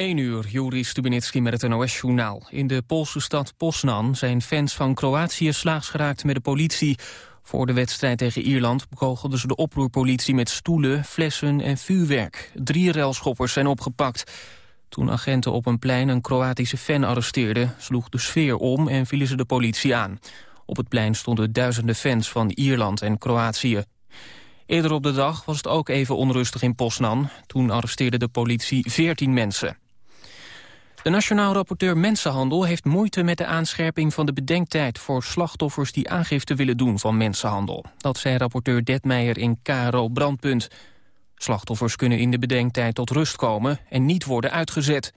1 uur, Juri Stubenitski met het NOS-journaal. In de Poolse stad Poznan zijn fans van Kroatië slaags geraakt met de politie. Voor de wedstrijd tegen Ierland bekogelden ze de oproerpolitie met stoelen, flessen en vuurwerk. Drie relschoppers zijn opgepakt. Toen agenten op een plein een Kroatische fan arresteerden... sloeg de sfeer om en vielen ze de politie aan. Op het plein stonden duizenden fans van Ierland en Kroatië. Eerder op de dag was het ook even onrustig in Poznan. Toen arresteerde de politie 14 mensen. De Nationaal Rapporteur Mensenhandel heeft moeite met de aanscherping van de bedenktijd voor slachtoffers die aangifte willen doen van mensenhandel. Dat zei rapporteur Detmeijer in KRO Brandpunt. Slachtoffers kunnen in de bedenktijd tot rust komen en niet worden uitgezet.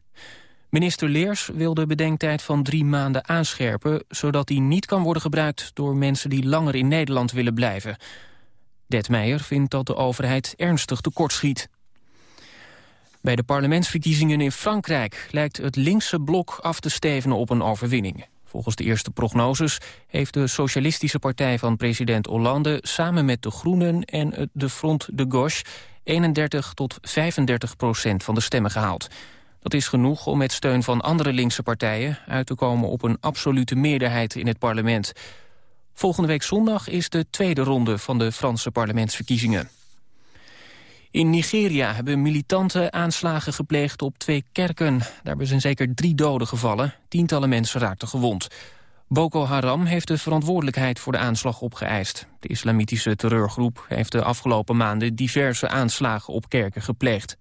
Minister Leers wil de bedenktijd van drie maanden aanscherpen... zodat die niet kan worden gebruikt door mensen die langer in Nederland willen blijven. Detmeijer vindt dat de overheid ernstig tekortschiet. Bij de parlementsverkiezingen in Frankrijk lijkt het linkse blok af te stevenen op een overwinning. Volgens de eerste prognoses heeft de socialistische partij van president Hollande samen met de Groenen en de Front de Gauche 31 tot 35 procent van de stemmen gehaald. Dat is genoeg om met steun van andere linkse partijen uit te komen op een absolute meerderheid in het parlement. Volgende week zondag is de tweede ronde van de Franse parlementsverkiezingen. In Nigeria hebben militanten aanslagen gepleegd op twee kerken. Daarbij zijn zeker drie doden gevallen. Tientallen mensen raakten gewond. Boko Haram heeft de verantwoordelijkheid voor de aanslag opgeëist. De islamitische terreurgroep heeft de afgelopen maanden diverse aanslagen op kerken gepleegd.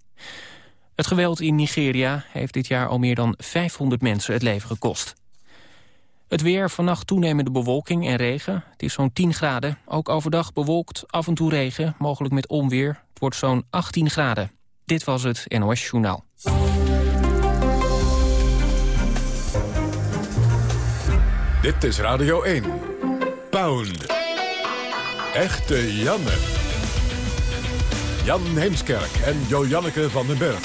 Het geweld in Nigeria heeft dit jaar al meer dan 500 mensen het leven gekost. Het weer, vannacht toenemende bewolking en regen. Het is zo'n 10 graden. Ook overdag bewolkt, af en toe regen, mogelijk met onweer. Het wordt zo'n 18 graden. Dit was het NOS Journaal. Dit is Radio 1. Pound. Echte Janne. Jan Heemskerk en Jo-Janneke van den Berg.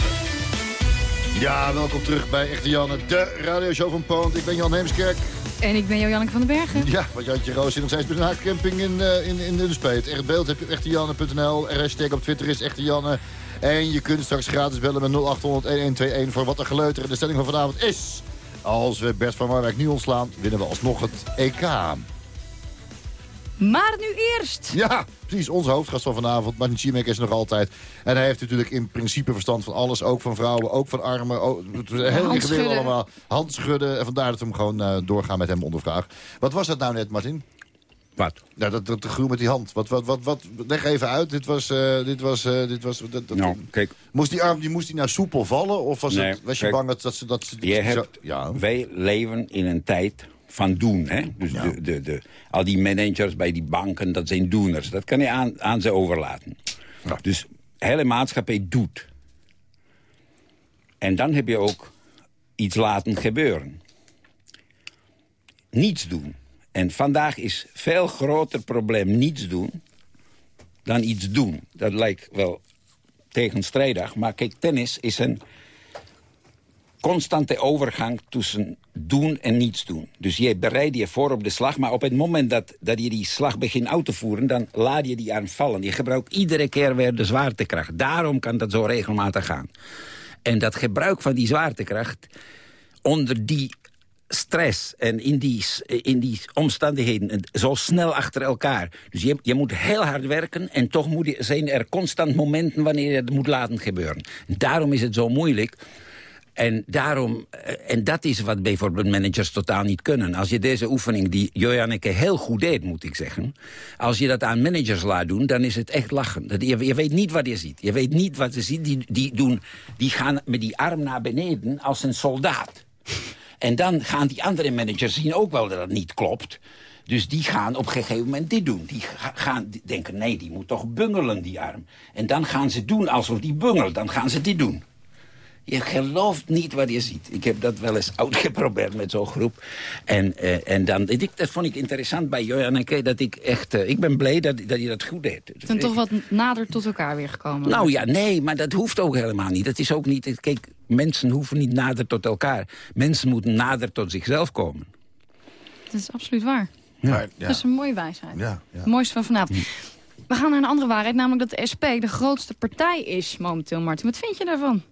Ja, welkom terug bij Echte Janne, de radioshow van Pound. Ik ben Jan Heemskerk. En ik ben Janneke van den Bergen. Ja, wat Jantje Roos zit nog steeds bij een camping in, uh, in, in de Speet. Echt beeld heb je echtejanne.nl. hashtag op Twitter is Echte En je kunt straks gratis bellen met 0800-1121 voor wat er geleuter. En de stelling van vanavond is... Als we Bert van Marwijk nu ontslaan, winnen we alsnog het EK. Maar nu eerst. Ja, precies. Onze hoofdgast van vanavond. Martin Schimek is nog altijd. En hij heeft natuurlijk in principe verstand van alles. Ook van vrouwen, ook van armen. Ook, heel ingewikkeld allemaal. Handschudden. En vandaar dat we hem gewoon uh, doorgaan met hem ondervraag. Wat was dat nou net, Martin? Wat? Ja, dat, dat, dat met die hand. Wat, wat, wat, wat, leg even uit. Dit was... Uh, dit was, uh, dit was dat, dat, nou, kijk. Moest die arm die, moest die nou soepel vallen? Of was, het, was je bang dat, dat ze... Dat, ze, je hebt, ja. Wij leven in een tijd van doen. Hè? Dus de, de, de, al die managers bij die banken, dat zijn doeners. Dat kan je aan, aan ze overlaten. Ja. Dus hele maatschappij doet. En dan heb je ook iets laten gebeuren. Niets doen. En vandaag is veel groter probleem niets doen dan iets doen. Dat lijkt wel tegenstrijdig. Maar kijk, tennis is een constante overgang tussen doen en niets doen. Dus je bereidt je voor op de slag, maar op het moment dat, dat je die slag begint uit te voeren... dan laat je die aanvallen. Je gebruikt iedere keer weer de zwaartekracht. Daarom kan dat zo regelmatig gaan. En dat gebruik van die zwaartekracht onder die stress en in die, in die omstandigheden zo snel achter elkaar. Dus je, je moet heel hard werken en toch moet, zijn er constant momenten wanneer je het moet laten gebeuren. Daarom is het zo moeilijk en daarom, eh, en dat is wat bijvoorbeeld managers totaal niet kunnen. Als je deze oefening, die Joanneke heel goed deed, moet ik zeggen. Als je dat aan managers laat doen, dan is het echt lachen. Je, je weet niet wat je ziet. Je weet niet wat je ziet. Die, die, doen, die gaan met die arm naar beneden als een soldaat. En dan gaan die andere managers zien ook wel dat dat niet klopt. Dus die gaan op een gegeven moment dit doen. Die gaan denken, nee, die moet toch bungelen, die arm. En dan gaan ze doen alsof die bungelt. Dan gaan ze dit doen. Je gelooft niet wat je ziet. Ik heb dat wel eens uitgeprobeerd met zo'n groep. En, uh, en dan, ik, dat vond ik interessant bij Joanneke. Dat ik echt, uh, ik ben blij dat, dat je dat goed deed. Ze zijn toch wat nader tot elkaar weer gekomen. Nou ja, nee, maar dat hoeft ook helemaal niet. Dat is ook niet, kijk, mensen hoeven niet nader tot elkaar. Mensen moeten nader tot zichzelf komen. Dat is absoluut waar. Ja. ja. Dat is een mooie wijsheid. Ja, ja. Het mooiste van vanavond. We gaan naar een andere waarheid, namelijk dat de SP de grootste partij is momenteel, Martin. Wat vind je daarvan?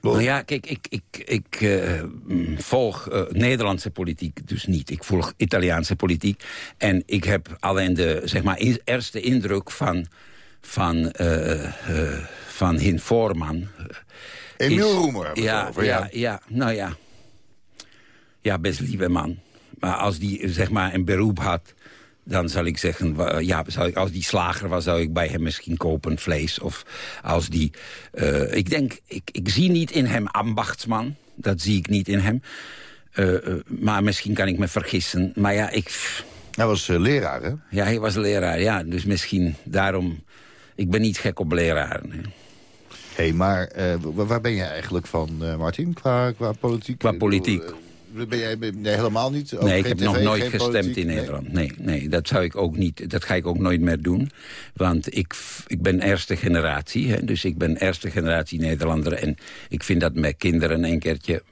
Nou ja, kijk, ik, ik, ik uh, volg uh, Nederlandse politiek dus niet. Ik volg Italiaanse politiek. En ik heb alleen de zeg maar, eerste indruk van, van, uh, van Hin Voorman. Emiel Roemer. Ja, over, ja, ja, ja, nou ja. Ja, best lieve man. Maar als die zeg maar, een beroep had dan zal ik zeggen, ja, zou ik, als die slager was, zou ik bij hem misschien kopen vlees. Of als die, uh, ik denk, ik, ik zie niet in hem ambachtsman. Dat zie ik niet in hem. Uh, uh, maar misschien kan ik me vergissen. Maar ja, ik... Hij was leraar, hè? Ja, hij was leraar, ja. Dus misschien daarom... Ik ben niet gek op leraren. Hé, hey, maar waar ben je eigenlijk van, Martin, qua, qua politiek? Qua politiek? Ben jij nee, helemaal niet? nee, ik heb nog nooit gestemd in Nederland. Nee. nee, dat zou ik ook niet. Dat ga ik ook nooit meer doen. Want ik, ik ben eerste generatie. Hè, dus ik ben eerste generatie Nederlander. En ik vind dat mijn kinderen een keertje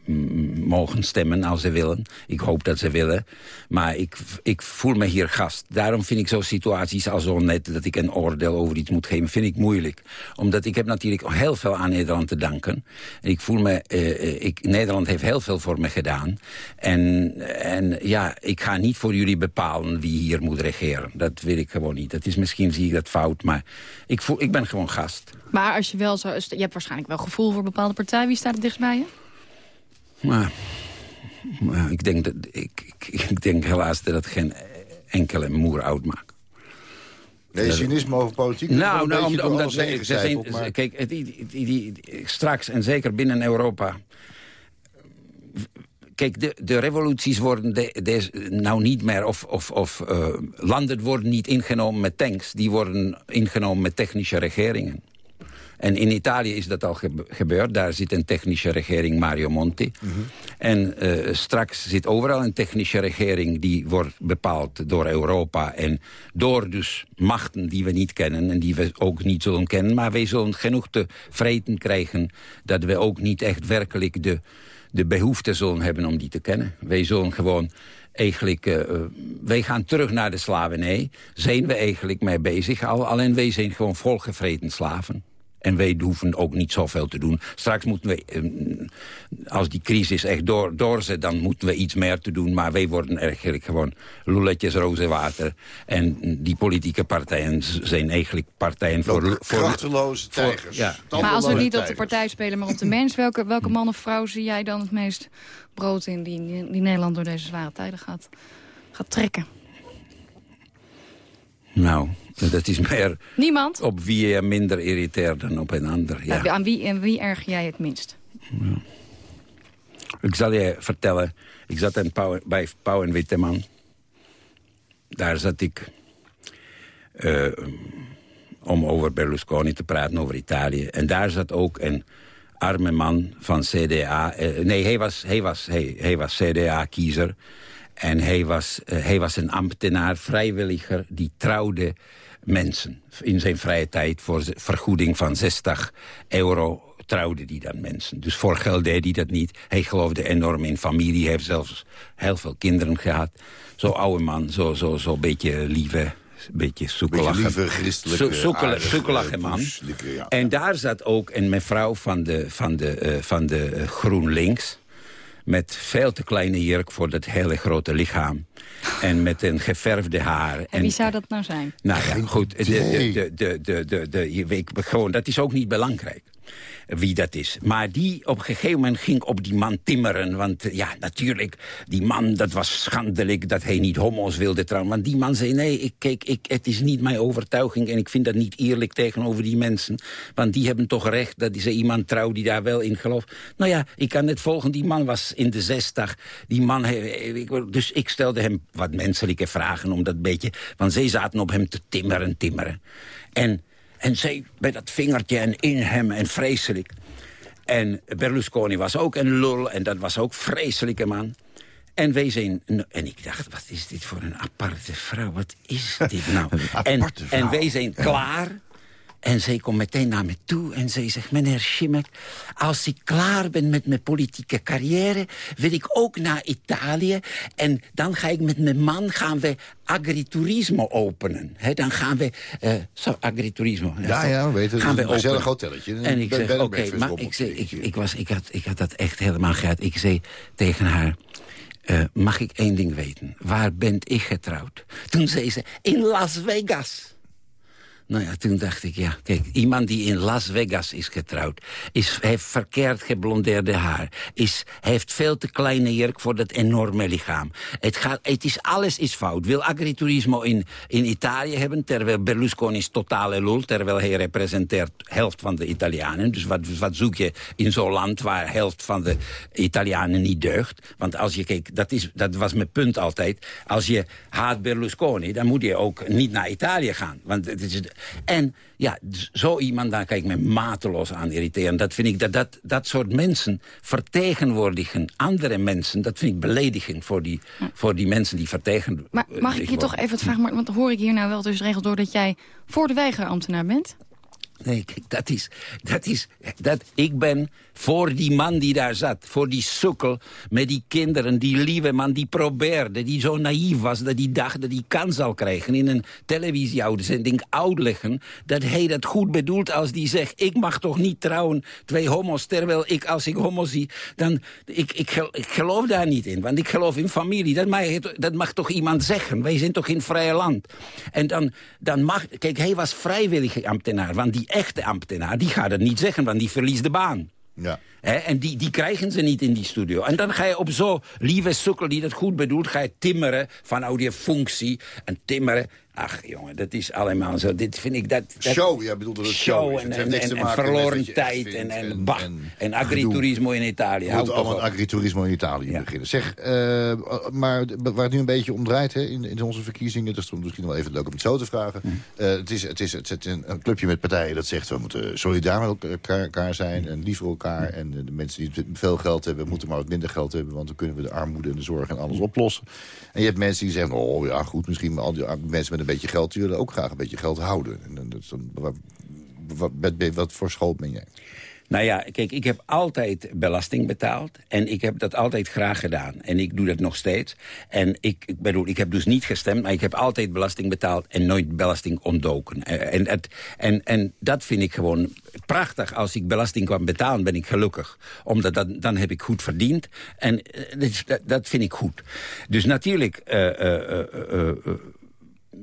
mogen stemmen als ze willen. Ik hoop dat ze willen. Maar ik, ik voel me hier gast. Daarom vind ik zo'n situaties als zo net... dat ik een oordeel over iets moet geven, vind ik moeilijk. Omdat ik heb natuurlijk heel veel aan Nederland te danken. En ik voel me... Uh, ik, Nederland heeft heel veel voor me gedaan. En, en ja, ik ga niet voor jullie bepalen wie hier moet regeren. Dat wil ik gewoon niet. Dat is misschien zie ik dat fout, maar ik, voel, ik ben gewoon gast. Maar als je wel zo... Je hebt waarschijnlijk wel gevoel voor bepaalde partijen. Wie staat het dichtst bij je? Maar, maar ik, denk dat, ik, ik, ik denk helaas dat het geen enkele moer oud maakt. Nee, cynisme over politiek? Nou, nou omdat, omdat ze, zijn, maar... kijk, die, die, die, straks en zeker binnen Europa Kijk, de, de revoluties worden de, nou niet meer... of, of, of uh, landen worden niet ingenomen met tanks. Die worden ingenomen met technische regeringen. En in Italië is dat al gebeurd. Daar zit een technische regering, Mario Monti. Mhm. En uh, straks zit overal een technische regering... die wordt bepaald door Europa. En door dus machten die we niet kennen... en die we ook niet zullen kennen. Maar wij zullen genoeg te vreten krijgen... dat we ook niet echt werkelijk de de behoefte zullen hebben om die te kennen. Wij zullen gewoon eigenlijk... Uh, wij gaan terug naar de slavernij. Zijn we eigenlijk mee bezig. Al, alleen wij zijn gewoon volgevreten slaven. En wij hoeven ook niet zoveel te doen. Straks moeten we, ehm, als die crisis echt door, doorzet... dan moeten we iets meer te doen. Maar wij worden eigenlijk gewoon loeletjes rozenwater. En die politieke partijen zijn eigenlijk partijen voor... voor krachteloze tijgers. ja. Maar als we niet op de partij spelen, maar op de mens... welke, welke man of vrouw zie jij dan het meest brood in... die, die Nederland door deze zware tijden gaat, gaat trekken? Nou, dat is meer Niemand? op wie je minder irriteert dan op een ander. Ja. Aan wie, en wie erg jij het minst? Ja. Ik zal je vertellen, ik zat in Pauw, bij Pauw en Witteman. Daar zat ik uh, om over Berlusconi te praten, over Italië. En daar zat ook een arme man van CDA. Uh, eh, nee, hij was, hij was, hij, hij was CDA-kiezer. En hij was, uh, hij was een ambtenaar, vrijwilliger, die trouwde mensen. In zijn vrije tijd voor vergoeding van 60 euro trouwde die dan mensen. Dus voor geld deed hij dat niet. Hij geloofde enorm in familie. Hij heeft zelfs heel veel kinderen gehad. Zo'n oude man, zo'n zo, zo beetje lieve beetje soekelige... Beetje lieve, christelijke, soekelige man. En daar zat ook een mevrouw van de, van de, uh, van de uh, GroenLinks met veel te kleine jurk voor dat hele grote lichaam. En met een geverfde haar. En, wie zou dat nou zijn? Nou ja, goed. De, de, de, de, de, de, je weet, gewoon, dat is ook niet belangrijk wie dat is. Maar die op een gegeven moment ging op die man timmeren. Want ja, natuurlijk, die man, dat was schandelijk dat hij niet homo's wilde trouwen. Want die man zei, nee, ik, ik, het is niet mijn overtuiging... en ik vind dat niet eerlijk tegenover die mensen. Want die hebben toch recht dat ze iemand trouw die daar wel in gelooft. Nou ja, ik kan het volgen. Die man was in de zestig. Die man, dus ik stelde hem wat menselijke vragen om dat beetje... want zij zaten op hem te timmeren, timmeren. En en zij met dat vingertje en in hem en vreselijk. En Berlusconi was ook een lul en dat was ook vreselijke man. En wij zijn... En ik dacht, wat is dit voor een aparte vrouw? Wat is dit nou? en, en wij zijn klaar. En zij komt meteen naar me toe en zij zegt... meneer Schimek, als ik klaar ben met mijn politieke carrière... wil ik ook naar Italië. En dan ga ik met mijn man gaan we agriturismo openen. He, dan gaan we... Uh, zo, agriturismo. Ja, ja, we weten. Gaan we een gezellig hotelletje. En ik zeg, oké, maar ik, ik, ik, was, ik, had, ik had dat echt helemaal gehad. Ik zei tegen haar... Uh, mag ik één ding weten? Waar ben ik getrouwd? Toen zei ze, in Las Vegas. Nou ja, toen dacht ik, ja, kijk, iemand die in Las Vegas is getrouwd... Is, heeft verkeerd geblondeerde haar. Is, heeft veel te kleine jurk voor dat enorme lichaam. Het, gaat, het is, alles is fout. Wil agriturismo in, in Italië hebben... terwijl Berlusconi is totale lul... terwijl hij representeert helft van de Italianen. Dus wat, wat zoek je in zo'n land waar helft van de Italianen niet deugt? Want als je kijkt, dat, is, dat was mijn punt altijd... als je haat Berlusconi, dan moet je ook niet naar Italië gaan. Want het is en ja, zo iemand, daar kan ik me mateloos aan irriteren. Dat vind ik, dat, dat, dat soort mensen vertegenwoordigen andere mensen. Dat vind ik beledigend voor die, voor die mensen die vertegenwoordigen. Maar mag ik je toch even wat vragen, want hoor ik hier nou wel dus regel door dat jij voor de weigerambtenaar bent? Nee, kijk, dat is, dat is, dat, ik ben voor die man die daar zat, voor die sukkel met die kinderen, die lieve man die probeerde, die zo naïef was, dat hij dacht dat hij kans zal krijgen in een televisieuitzending uitleggen, dat hij dat goed bedoelt als die zegt, ik mag toch niet trouwen, twee homo's, terwijl ik, als ik homo zie, dan, ik, ik, ik geloof daar niet in, want ik geloof in familie, dat mag, dat mag toch iemand zeggen, wij zijn toch in vrije land. En dan, dan mag, kijk, hij was vrijwillig ambtenaar, want die echte ambtenaar, die gaat het niet zeggen, want die verliest de baan. Ja. en die, die krijgen ze niet in die studio. En dan ga je op zo lieve sukkel die dat goed bedoelt... ga je timmeren van die functie. En timmeren Ach, jongen, dat is allemaal zo. Dit vind ik dat... dat show, jij bedoelt dat het show, show en, en, en, verloren tijd en, en, bah, en, agriturismo in Italië. We moeten allemaal agriturismo in Italië ja. beginnen. Zeg, uh, maar waar het nu een beetje om draait hè, in, in onze verkiezingen... dat is misschien wel even leuk om het zo te vragen. Uh, het, is, het, is, het is een, clubje met partijen dat zegt... we moeten solidair met elkaar, elkaar zijn en lief voor elkaar. En de mensen die veel geld hebben, moeten maar wat minder geld hebben... want dan kunnen we de armoede en de zorg en alles oplossen. En je hebt mensen die zeggen, oh ja, goed, misschien al die mensen met een beetje geld... die willen ook graag een beetje geld houden. En wat, wat, wat voor school ben jij? Nou ja, kijk, ik heb altijd belasting betaald. En ik heb dat altijd graag gedaan. En ik doe dat nog steeds. En ik, ik bedoel, ik heb dus niet gestemd... maar ik heb altijd belasting betaald en nooit belasting ontdoken. Eh, en, en, en, en dat vind ik gewoon prachtig. Als ik belasting kan betalen, ben ik gelukkig. Omdat dat, dan heb ik goed verdiend. En uh, dat, vind ik goed. Dus natuurlijk... Uh,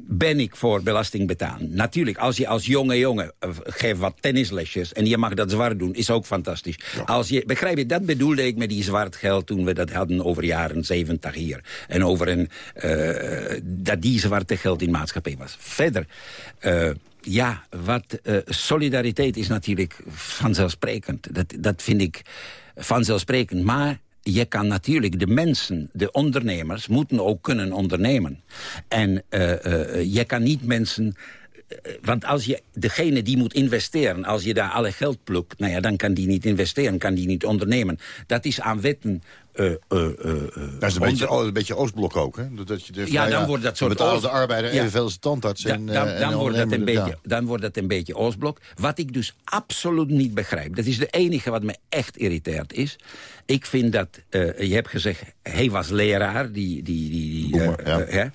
ben ik voor belasting betalen. Natuurlijk, als je als jonge jongen uh, geeft wat tennislesjes... en je mag dat zwart doen, is ook fantastisch. Als je, begrijp je, dat bedoelde ik met die zwart geld... toen we dat hadden over jaren 70 hier. En over een, uh, dat die zwarte geld in maatschappij was. Verder... Uh, ja, wat solidariteit is natuurlijk vanzelfsprekend. Dat, dat vind ik vanzelfsprekend. Maar je kan natuurlijk de mensen, de ondernemers, moeten ook kunnen ondernemen. En uh, je kan niet mensen... Want als je degene die moet investeren, als je daar alle geld plukt... Nou ja, dan kan die niet investeren, kan die niet ondernemen. Dat is aan wetten uh, uh, uh, dat is een, beetje, een beetje Oostblok ook, hè? Dat je dus, ja, nou dan wordt dat soort... Betaalde arbeider ja. evenveel als tandarts en, dan, dan, wordt dat een beetje, dan wordt dat een beetje Oostblok. Wat ik dus absoluut niet begrijp... dat is de enige wat me echt irriteert is... ik vind dat... je hebt gezegd, hij was leraar, die... die, die, die ja.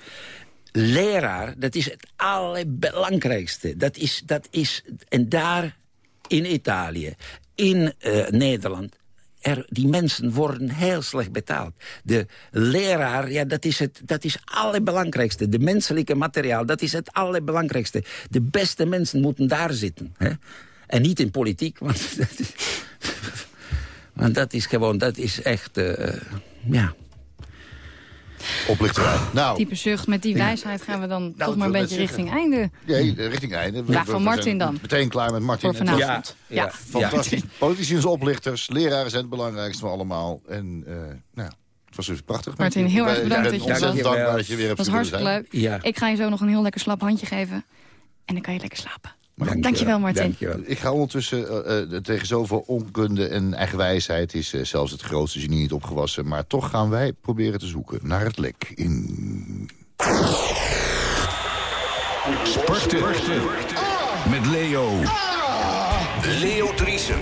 Leraar, dat is het allerbelangrijkste. Dat is, dat is, en daar in Italië, in Nederland er, die mensen worden heel slecht betaald. De leraar, ja, dat is het dat is allerbelangrijkste. De menselijke materiaal, dat is het allerbelangrijkste. De beste mensen moeten daar zitten. Hè? En niet in politiek, want dat is, want dat is gewoon, dat is echt, uh, ja... Oplichterij. Nou, Type zucht, met die wijsheid gaan we dan nou, toch maar een beetje richting einde. Ja, richting einde. Vraag van Martin dan. Meteen klaar met Martin. Voor vanavond. Ja, ja. fantastisch. Politici oplichters, leraren zijn het belangrijkste van allemaal. En uh, nou, het was dus prachtig. Martin, heel erg bedankt dat je was. dankbaar dat je weer hebt Het was hartstikke leuk. Ja. Ik ga je zo nog een heel lekker slap handje geven. En dan kan je lekker slapen. Dank Dankjewel, Martin. Dankjewel. Ik ga ondertussen uh, tegen zoveel onkunde en eigenwijsheid... is uh, zelfs het grootste genie niet opgewassen. Maar toch gaan wij proberen te zoeken naar het lek in... Sporten. Sporten. Met Leo. Leo Driesen.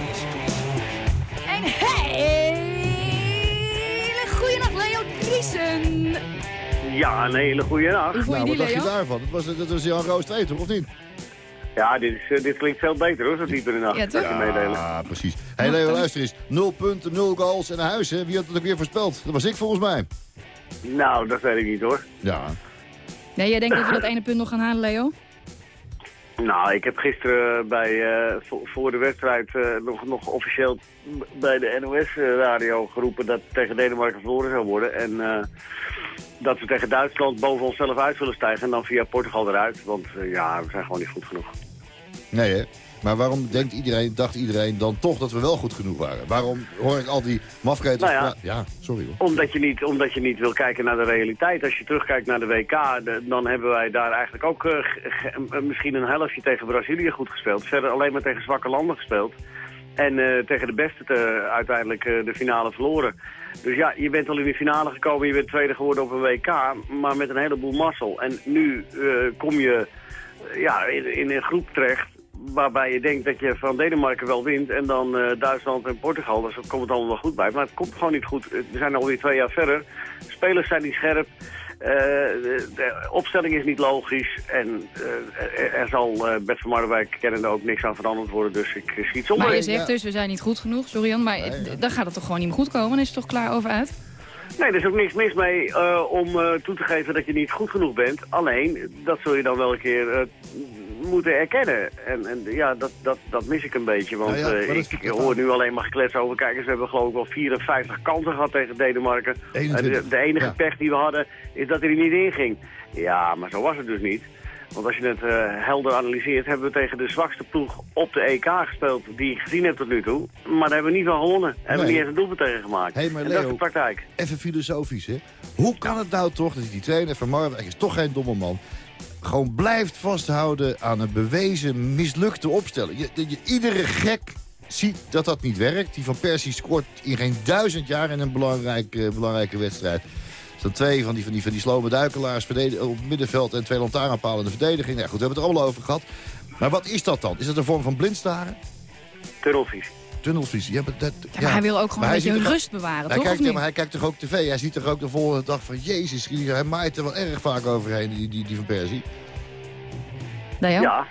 Een hele goede nacht, Leo Driesen. Ja, een hele goede nacht. Nou, wat dacht je daarvan? Dat was, dat was Jan Roos 2, toch? Of niet? Ja, dit, is, eh, dit klinkt veel beter hoor, zo diep in de nacht. Ja, toch? Je meedelen. Ah, precies. Hé hey, Leo, luister eens. 0 punten, 0 goals en een huis, hè? Wie had het ook weer voorspeld? Dat was ik volgens mij. Nou, dat weet ik niet hoor. Ja. Nee, jij denkt dat we dat ene punt nog gaan halen, Leo? Nou, ik heb gisteren bij, eh, vo- voor de wedstrijd eh, nog, nog officieel bij de NOS-radio geroepen dat tegen Denemarken verloren zou worden. En eh, dat we tegen Duitsland boven onszelf uit willen stijgen en dan via Portugal eruit. Want eh, ja, we zijn gewoon niet goed genoeg. Nee, hè? Maar waarom denkt iedereen, dacht iedereen dan toch dat we wel goed genoeg waren? Waarom hoor ik al die mafketels Nou ja. sorry hoor. Omdat je, niet, omdat je niet wil kijken naar de realiteit. Als je terugkijkt naar de WK, de- dan hebben wij daar eigenlijk ook eh, misschien een helftje tegen Brazilië goed gespeeld. Verder alleen maar tegen zwakke landen gespeeld. En eh, tegen de beste te- uiteindelijk eh, de finale verloren. Dus ja, je bent al in de finale gekomen, je bent tweede geworden op een WK, maar met een heleboel mazzel. En nu eh, kom je ja, in, een groep terecht waarbij je denkt dat je van Denemarken wel wint en dan Duitsland en Portugal, dus dat komt het allemaal wel goed bij. Maar het komt gewoon niet goed. We zijn alweer twee jaar verder. Spelers zijn niet scherp. Eh, de, de opstelling is niet logisch en eh, er, er zal eh Bert van Marwijk kennende ook niks aan veranderd worden, dus ik schiet zonder Maar je zegt dus, we zijn niet goed genoeg, sorry Jan, maar dan gaat het toch gewoon niet meer goed komen? Dan is het toch klaar over uit? Nee, er is ook niks mis mee eh, om eh, toe te geven dat je niet goed genoeg bent. Alleen, dat zul je dan wel een keer eh, moeten erkennen. En, en ja, dat, dat, dat mis ik een beetje. Want Nou ja, eh, ik het- hoor nu alleen maar geklets over. Kijk eens, we hebben geloof ik wel 54 kansen gehad tegen Denemarken. En 21. de, de enige Ja. pech die we hadden, is dat hij er niet in ging. Ja, maar zo was het dus niet. Want als je het eh, helder analyseert, hebben we tegen de zwakste ploeg op de EK gespeeld die ik gezien heb tot nu toe. Maar daar hebben we niet van gewonnen. Hebben we niet eens een doelpunt tegen gemaakt. Hey, maar en dat is de praktijk. Even filosofisch, hè? Hoe kan het nou toch dat die trainer van Marwijk is toch geen domme man... gewoon blijft vasthouden aan een bewezen mislukte opstelling? Je, iedere gek ziet dat dat niet werkt. Die van Persie scoort in geen duizend jaar in een belangrijke, belangrijke wedstrijd. Er staan twee van die, van die, van die slome duikelaars op middenveld... en twee lantaarnpalen in de verdediging. Nou, goed, we hebben het er allemaal over gehad. Maar wat is dat dan? Is dat een vorm van blindstaren? Tunnelvisie. Tunnelvisie? Ja, maar dat, Ja, maar hij wil ook gewoon een beetje rust bewaren, hij toch? kijkt, ja, maar hij kijkt toch ook tv? Hij ziet toch ook de volgende dag van... Jezus, hij maait er wel erg vaak overheen, die, die, die van Persie. Leo? Ja,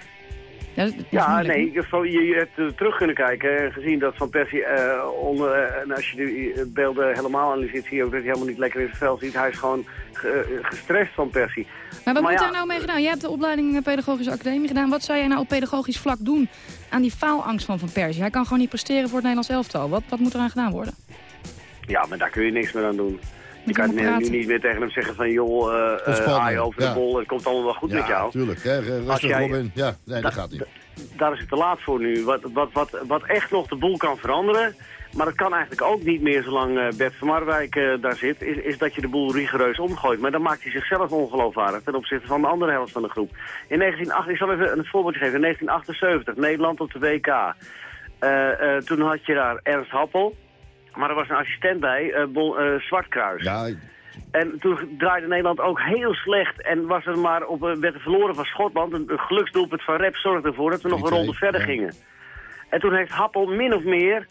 Ja, dat nee, je, je hebt er terug kunnen kijken en gezien dat Van Persie eh, onder, eh, en als je eh, beelden helemaal analyseert, zie je ook dat hij helemaal niet lekker in zijn vel ziet. Hij is gewoon ge- eh, gestrest van Persie. Maar wat Maar moet ja, daar nou mee gedaan? Jij hebt de opleiding eh, Pedagogische Academie gedaan. Wat zou jij nou op pedagogisch vlak doen aan die faalangst van Van Persie? Hij kan gewoon niet presteren voor het Nederlands elftal. Wat, wat moet eraan gedaan worden? Ja, maar daar kun je niks meer aan doen. Je kan maar nu praten. niet meer tegen hem zeggen van joh, eh eh, Ontspannen, aai over de bol, het komt allemaal wel goed ja, met jou. tuurlijk. Hè, rustig, Als jij- Robin. Ja, nee, dat gaat niet. Daar is het te laat voor nu. Wat, wat, wat, wat echt nog de boel kan veranderen, maar dat kan eigenlijk ook niet meer zolang eh, Bert van Marwijk eh, daar zit, is, is dat je de boel rigoureus omgooit. Maar dan maakt hij zichzelf ongeloofwaardig ten opzichte van de andere helft van de groep. In 1908, ik zal even een voorbeeldje geven. In 1978, Nederland op de WK. Eh, eh, toen had je daar Ernst Happel, maar er was een assistent bij, eh, Bon- eh, Zwartkruis. Ja, En toen draaide Nederland ook heel slecht en was er maar op, eh, werd er verloren van Schotland. Een, een geluksdoelpunt van Rep zorgde ervoor dat we nog een 3-2, ronde verder ja. gingen. En toen heeft Happel min of meer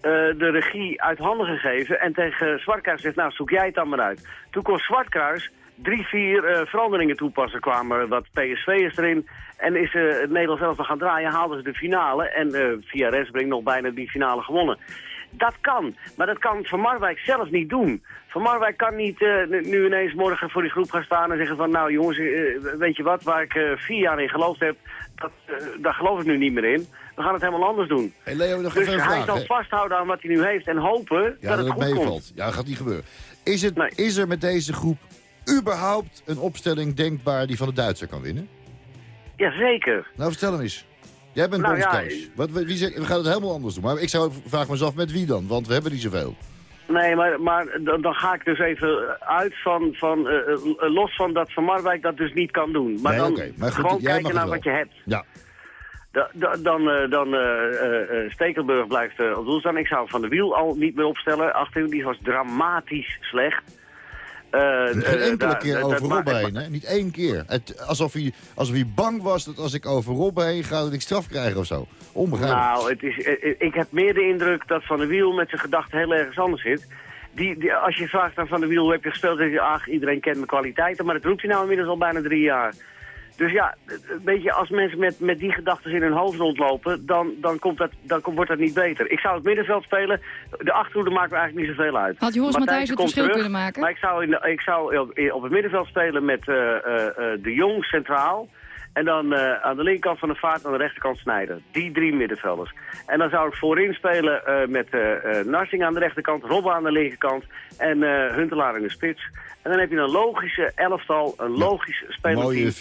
de regie uit handen gegeven en tegen Zwartkruis zegt, nou zoek jij het dan maar uit. Toen kon Zwartkruis drie, vier veranderingen toepassen. kwamen wat PSV'ers erin en is het Nederlands zelf gaan draaien, haalden ze de finale en via Resbrink nog bijna die finale gewonnen. Dat kan, maar dat kan Van Marwijk zelf niet doen. Van Marwijk kan niet eh, nu- ineens morgen voor die groep gaan staan en zeggen van... nou jongens, eh, weet je wat, waar ik eh, vier jaar in geloofd heb, dat, daar geloof ik nu niet meer in. We gaan het helemaal anders doen. hey, Leo, nog Dus even een hij vraag. zal vasthouden aan wat hij nu heeft en hopen Ja, dat het goed meevalt. komt. Ja, dat gaat niet gebeuren. Is, het, Nee. is er met deze groep überhaupt een opstelling denkbaar die van de Duitser kan winnen? Jazeker. Nou, vertel hem eens. Jij bent Nou, ja, bondscoach. Wat, wie zegt, we gaan het helemaal anders doen. Maar ik zou vraag mezelf met wie dan? Want we hebben niet zoveel. Nee, maar, maar dan, dan ga ik dus even uit van, van eh, eh, los van dat Van Marwijk dat dus niet kan doen. Maar Nee, dan oké. Maar goed, gewoon kijken naar wat je hebt. Ja. Da- da- dan eh, dan eh, eh, eh, Stekelburg blijft eh, op doel staan. Ik zou Van de Wiel al niet meer opstellen. Achterin, die was dramatisch slecht. Eh, Geen eh, enkele keer over Rob heen, hè? Niet één keer. Het, alsof, hij, alsof hij bang was dat als ik over Rob heen ga, dat ik straf krijg of zo. Onbegrijpelijk. Nou, het is, eh, ik heb meer de indruk dat Van der Wiel met zijn gedachten heel ergens anders zit. Die, die, als je vraagt aan Van der Wiel, hoe heb je gespeeld? Dan zeg je, ach, iedereen kent mijn kwaliteiten. Maar dat roept hij nou inmiddels al bijna drie jaar. Dus ja, weet je, als mensen met, met die gedachten in hun hoofd rondlopen, dan, dan, komt dat, dan komt, wordt dat niet beter. Ik zou het middenveld spelen. De achterhoede maakt me eigenlijk niet zoveel uit. Had Joris Matthijs het verschil kunnen maken? Maar ik zou, in de, ik zou op, op het middenveld spelen met eh, eh, eh, De Jong centraal. En dan eh, aan de linkerkant van de vaart, aan de rechterkant Snijder. Die drie middenvelders. En dan zou ik voorin spelen eh, met eh Narsing aan de rechterkant, Robben aan de linkerkant en Huntelaar in de spits. En dan heb je een logische elftal, een logisch spelerteam. Mooie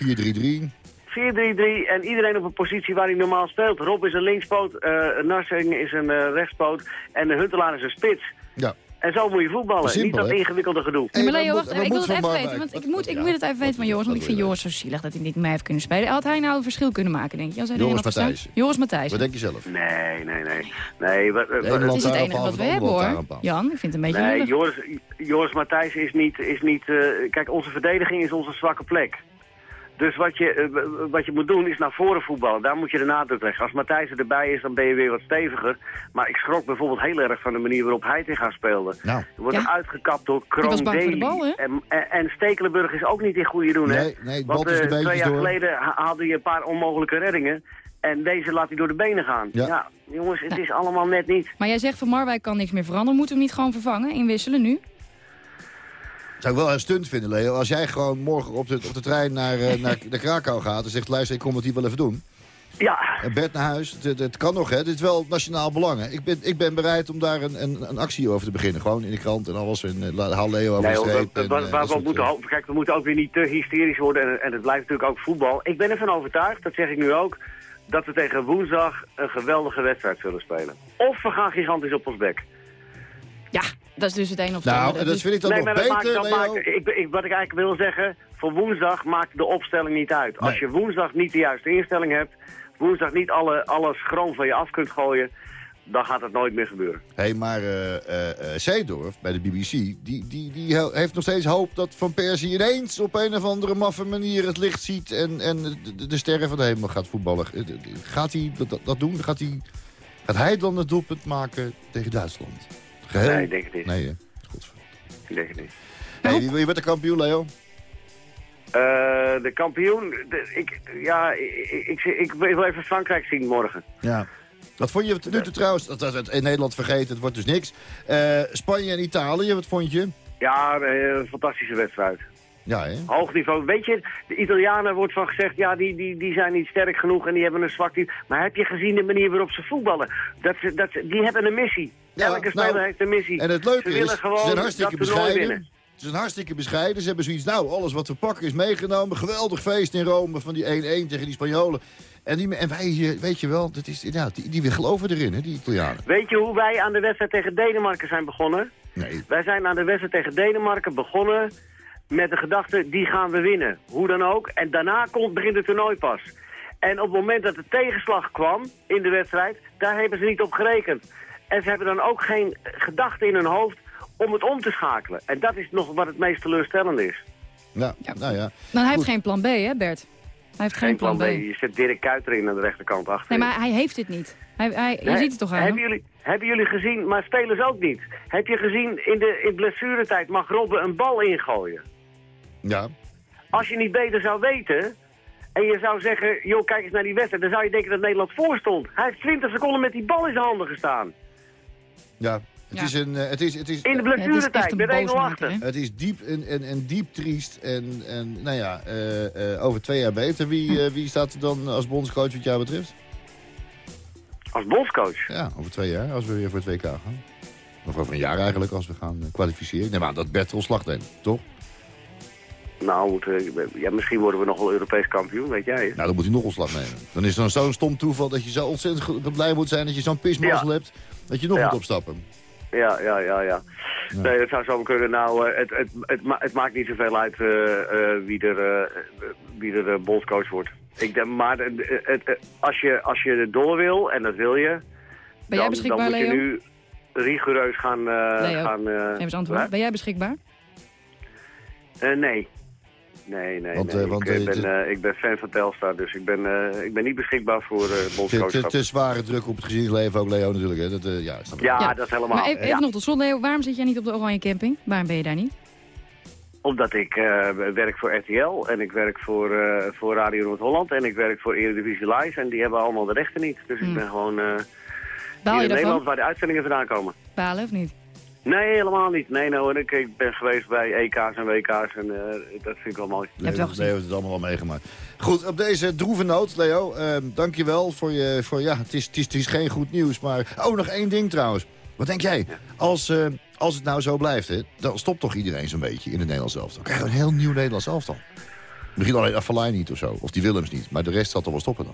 4-3-3. 4-3-3 en iedereen op een positie waar hij normaal speelt. Rob is een linkspoot, Narsing is een rechtspoot en de Huntelaar is een spits. Ja. En zo moet je voetballen, Simpel, niet dat ingewikkelde gedoe. Ja, maar Hey, Leo, wacht, ik wil het even weten. Want ik moet, ik moet het even weten van Joris. Want ik vind Joris zo zielig dat hij niet mee heeft kunnen spelen. Had hij nou een verschil kunnen maken, denk je? Als hij Joris? Matthijs. Joris Matthijs. Wat denk je zelf? Nee, nee, nee. nee wat, wat- ene Het is het enige wat we hebben, hoor. Jan, ik vind het een beetje Nee. Joris, Joris Matthijs is niet... Is niet eh, kijk, onze verdediging is onze zwakke plek. Dus wat je, eh, wat je moet doen is naar voren voetballen. Daar moet je de nadruk leggen. Als Matthijs er erbij is, dan ben je weer wat steviger. Maar ik schrok bijvoorbeeld heel erg van de manier waarop Heitinga speelde. Nou, Er wordt Ja. uitgekapt door Kroon bal, hè? En, en, en Stekelenburg is ook niet in goede doen, hè? Nee, nee, Want eh, twee jaar door. geleden ha- haalde je een paar onmogelijke reddingen. En deze laat hij door de benen gaan. Ja. Ja, jongens, het is allemaal net niet. Maar jij zegt van Marwijk kan niks meer veranderen. Moeten we hem niet gewoon vervangen, inwisselen nu? Zou ik wel een stunt vinden, Leo. Als jij gewoon morgen op de, op de trein naar, eh, naar de Krakau gaat en zegt... luister, ik kom het hier wel even doen. Ja, En Bert naar huis, het, kan nog, hè. Dit is wel nationaal belang, hè. Ik ben, ik ben bereid om daar een, een, een actie over te beginnen. Gewoon in de krant en alles. En uh, haal Leo over Nee, de we, en, we- eh, we- dat we soort, moeten eh, kijk, we moeten ook weer niet te hysterisch worden. En, en het blijft natuurlijk ook voetbal. Ik ben ervan overtuigd, dat zeg ik nu ook... dat we tegen woensdag een geweldige wedstrijd zullen spelen. Of we gaan gigantisch op ons bek. Ja, dat is dus het een of het Nou, andere. dat Dus- vind ik dan nee, nog beter, maakt, dat Leo. maakt, ik, ik, wat ik eigenlijk wil zeggen... voor woensdag maakt de opstelling niet uit. Als je woensdag niet de juiste instelling hebt... woensdag niet alle, alle schroom van je af kunt gooien... dan gaat het nooit meer gebeuren. Hé, hey, maar eh eh, eh, Seedorf bij de BBC, die, die, die he- heeft nog steeds hoop dat Van Persie ineens op een of andere maffe manier het licht ziet en, en de, sterren van de hemel gaat voetballen. Eh, Gaat hij dat, dat- dat doen? Gaat hij, gaat hij dan het doelpunt maken tegen Duitsland? Geheel? Nee, ik denk het niet. Nee, hè? Godver- Ik denk het niet. Hey, wie, de kampioen, Leo? Eh, de kampioen... de- ik, ja, ik, ik, ik, ik wil even Frankrijk zien morgen. Ja. Wat vond je tot nu toe trouwens? Dat, het in Nederland vergeten, het wordt dus niks. Eh, Spanje en Italië, wat vond je? Ja, een fantastische wedstrijd. Ja, hè? Hoog niveau. Weet je, de Italianen wordt van gezegd, ja, die, die, die zijn niet sterk genoeg en die hebben een zwak team. Maar heb je gezien de manier waarop ze voetballen? Dat, dat, die hebben een missie. Ja, Elke nou, speler heeft een missie. En het leuke ze is, ze gewoon zijn hartstikke bescheiden. winnen. Ze zijn hartstikke bescheiden. Ze hebben zoiets, nou, alles wat we pakken is meegenomen. Geweldig feest in Rome van die 1-1 tegen die Spanjolen. En, die, en wij hier, weet je wel, dat is, ja, die, die we geloven erin, hè, die Italianen. Weet je hoe wij aan de wedstrijd tegen Denemarken zijn begonnen? Nee. Wij zijn aan de wedstrijd tegen Denemarken begonnen met de gedachte, die gaan we winnen. Hoe dan ook. En daarna komt, begint het toernooi pas. En op het moment dat de tegenslag kwam in de wedstrijd, daar hebben ze niet op gerekend. En ze hebben dan ook geen gedachte in hun hoofd om het om te schakelen. En dat is nog wat het meest teleurstellende is. Nou, Ja. nou ja. Nou, hij heeft geen plan B, hè Bert? Hij heeft geen, plan B. Je zet Dirk Kuyter in aan de rechterkant achter. Nee, maar hij heeft het niet. Hij, hij, je Nee, ziet het toch aan hebben jullie, hebben jullie gezien, maar spelers ook niet. Heb je gezien, in de in blessuretijd mag Robben een bal ingooien. Ja. Als je niet beter zou weten... en je zou zeggen, joh, kijk eens naar die wedstrijd... dan zou je denken dat Nederland voor stond. Hij heeft 20 seconden met die bal in zijn handen gestaan. Ja. Het Ja. is een, eh, het is, het is, In de blessuretijd, met 1-0 boosmaker, achter. het is diep en, en, en diep triest. En, en nou ja, eh, eh, over twee jaar beter. Wie, eh, wie staat er dan als bondscoach wat jou betreft? Als bondscoach. Ja, over twee jaar, als we weer voor het WK gaan. Of over een jaar eigenlijk, als we gaan kwalificeren. Nee, maar dat Bert ontslag neemt, toch? Nou, moet, ja, misschien worden we nog wel Europees kampioen, weet jij. hè? Nou, dan moet hij nog ontslag nemen. Dan is het dan zo'n stom toeval dat je zo ontzettend blij moet zijn... dat je zo'n pismazzel Ja. hebt, dat je nog Ja. moet opstappen. Ja, ja, ja, ja. Nee, dat zou zo kunnen. Nou, eh, het, het, het, ma- het maakt niet zoveel uit eh, eh, wie er, eh, wie er bondscoach wordt. Ik denk, maar het, het- als, je, als je door wil, en dat wil je... Ben jij dan, beschikbaar, dan moet je Leo? nu rigoureus gaan... eh, Leo, gaan eh, Geef eens antwoord. hè? Ben jij beschikbaar? Eh, nee. Nee, nee, Want, nee. eh, want, ik, eh, eh, ben, het- eh, ik ben fan van Telstar, dus ik ben, eh, ik ben niet beschikbaar voor eh Te, te, bondscoachschap. te zware druk op het gezinsleven ook, Leo, natuurlijk. Hè. Dat, eh, ja, ik. Ja, Ja. dat is helemaal. Maar even, even ja. nog tot slot, Leo. Waarom zit jij niet op de Oranje Camping? Waarom ben je daar niet? Omdat ik eh, werk voor RTL en ik werk voor, eh, voor Radio Noord-Holland en ik werk voor Eredivisie Live en die hebben allemaal de rechten niet. Dus Hmm. ik ben gewoon eh Baal hier je in daarvan? Nederland waar de uitzendingen vandaan komen. Balen of niet? Nee, helemaal niet. Nee, nou, en ik, ik ben geweest bij EK's en WK's en eh, dat vind ik wel mooi. Je hebt wel gezien. Leo heeft het allemaal al meegemaakt. Goed, op deze droeve noot, Leo. eh dank je wel voor je... Voor, ja, het is, het, is, het is geen goed nieuws, maar... Oh, nog één ding trouwens. Wat denk jij? Als, eh, als het nou zo blijft, hè, dan stopt toch iedereen zo'n beetje in het Nederlands elftal. Dan krijgen we een heel nieuw Nederlands elftal. Misschien alleen Afvalai niet of zo. Of die Willems niet. Maar de rest zal toch wel stoppen dan.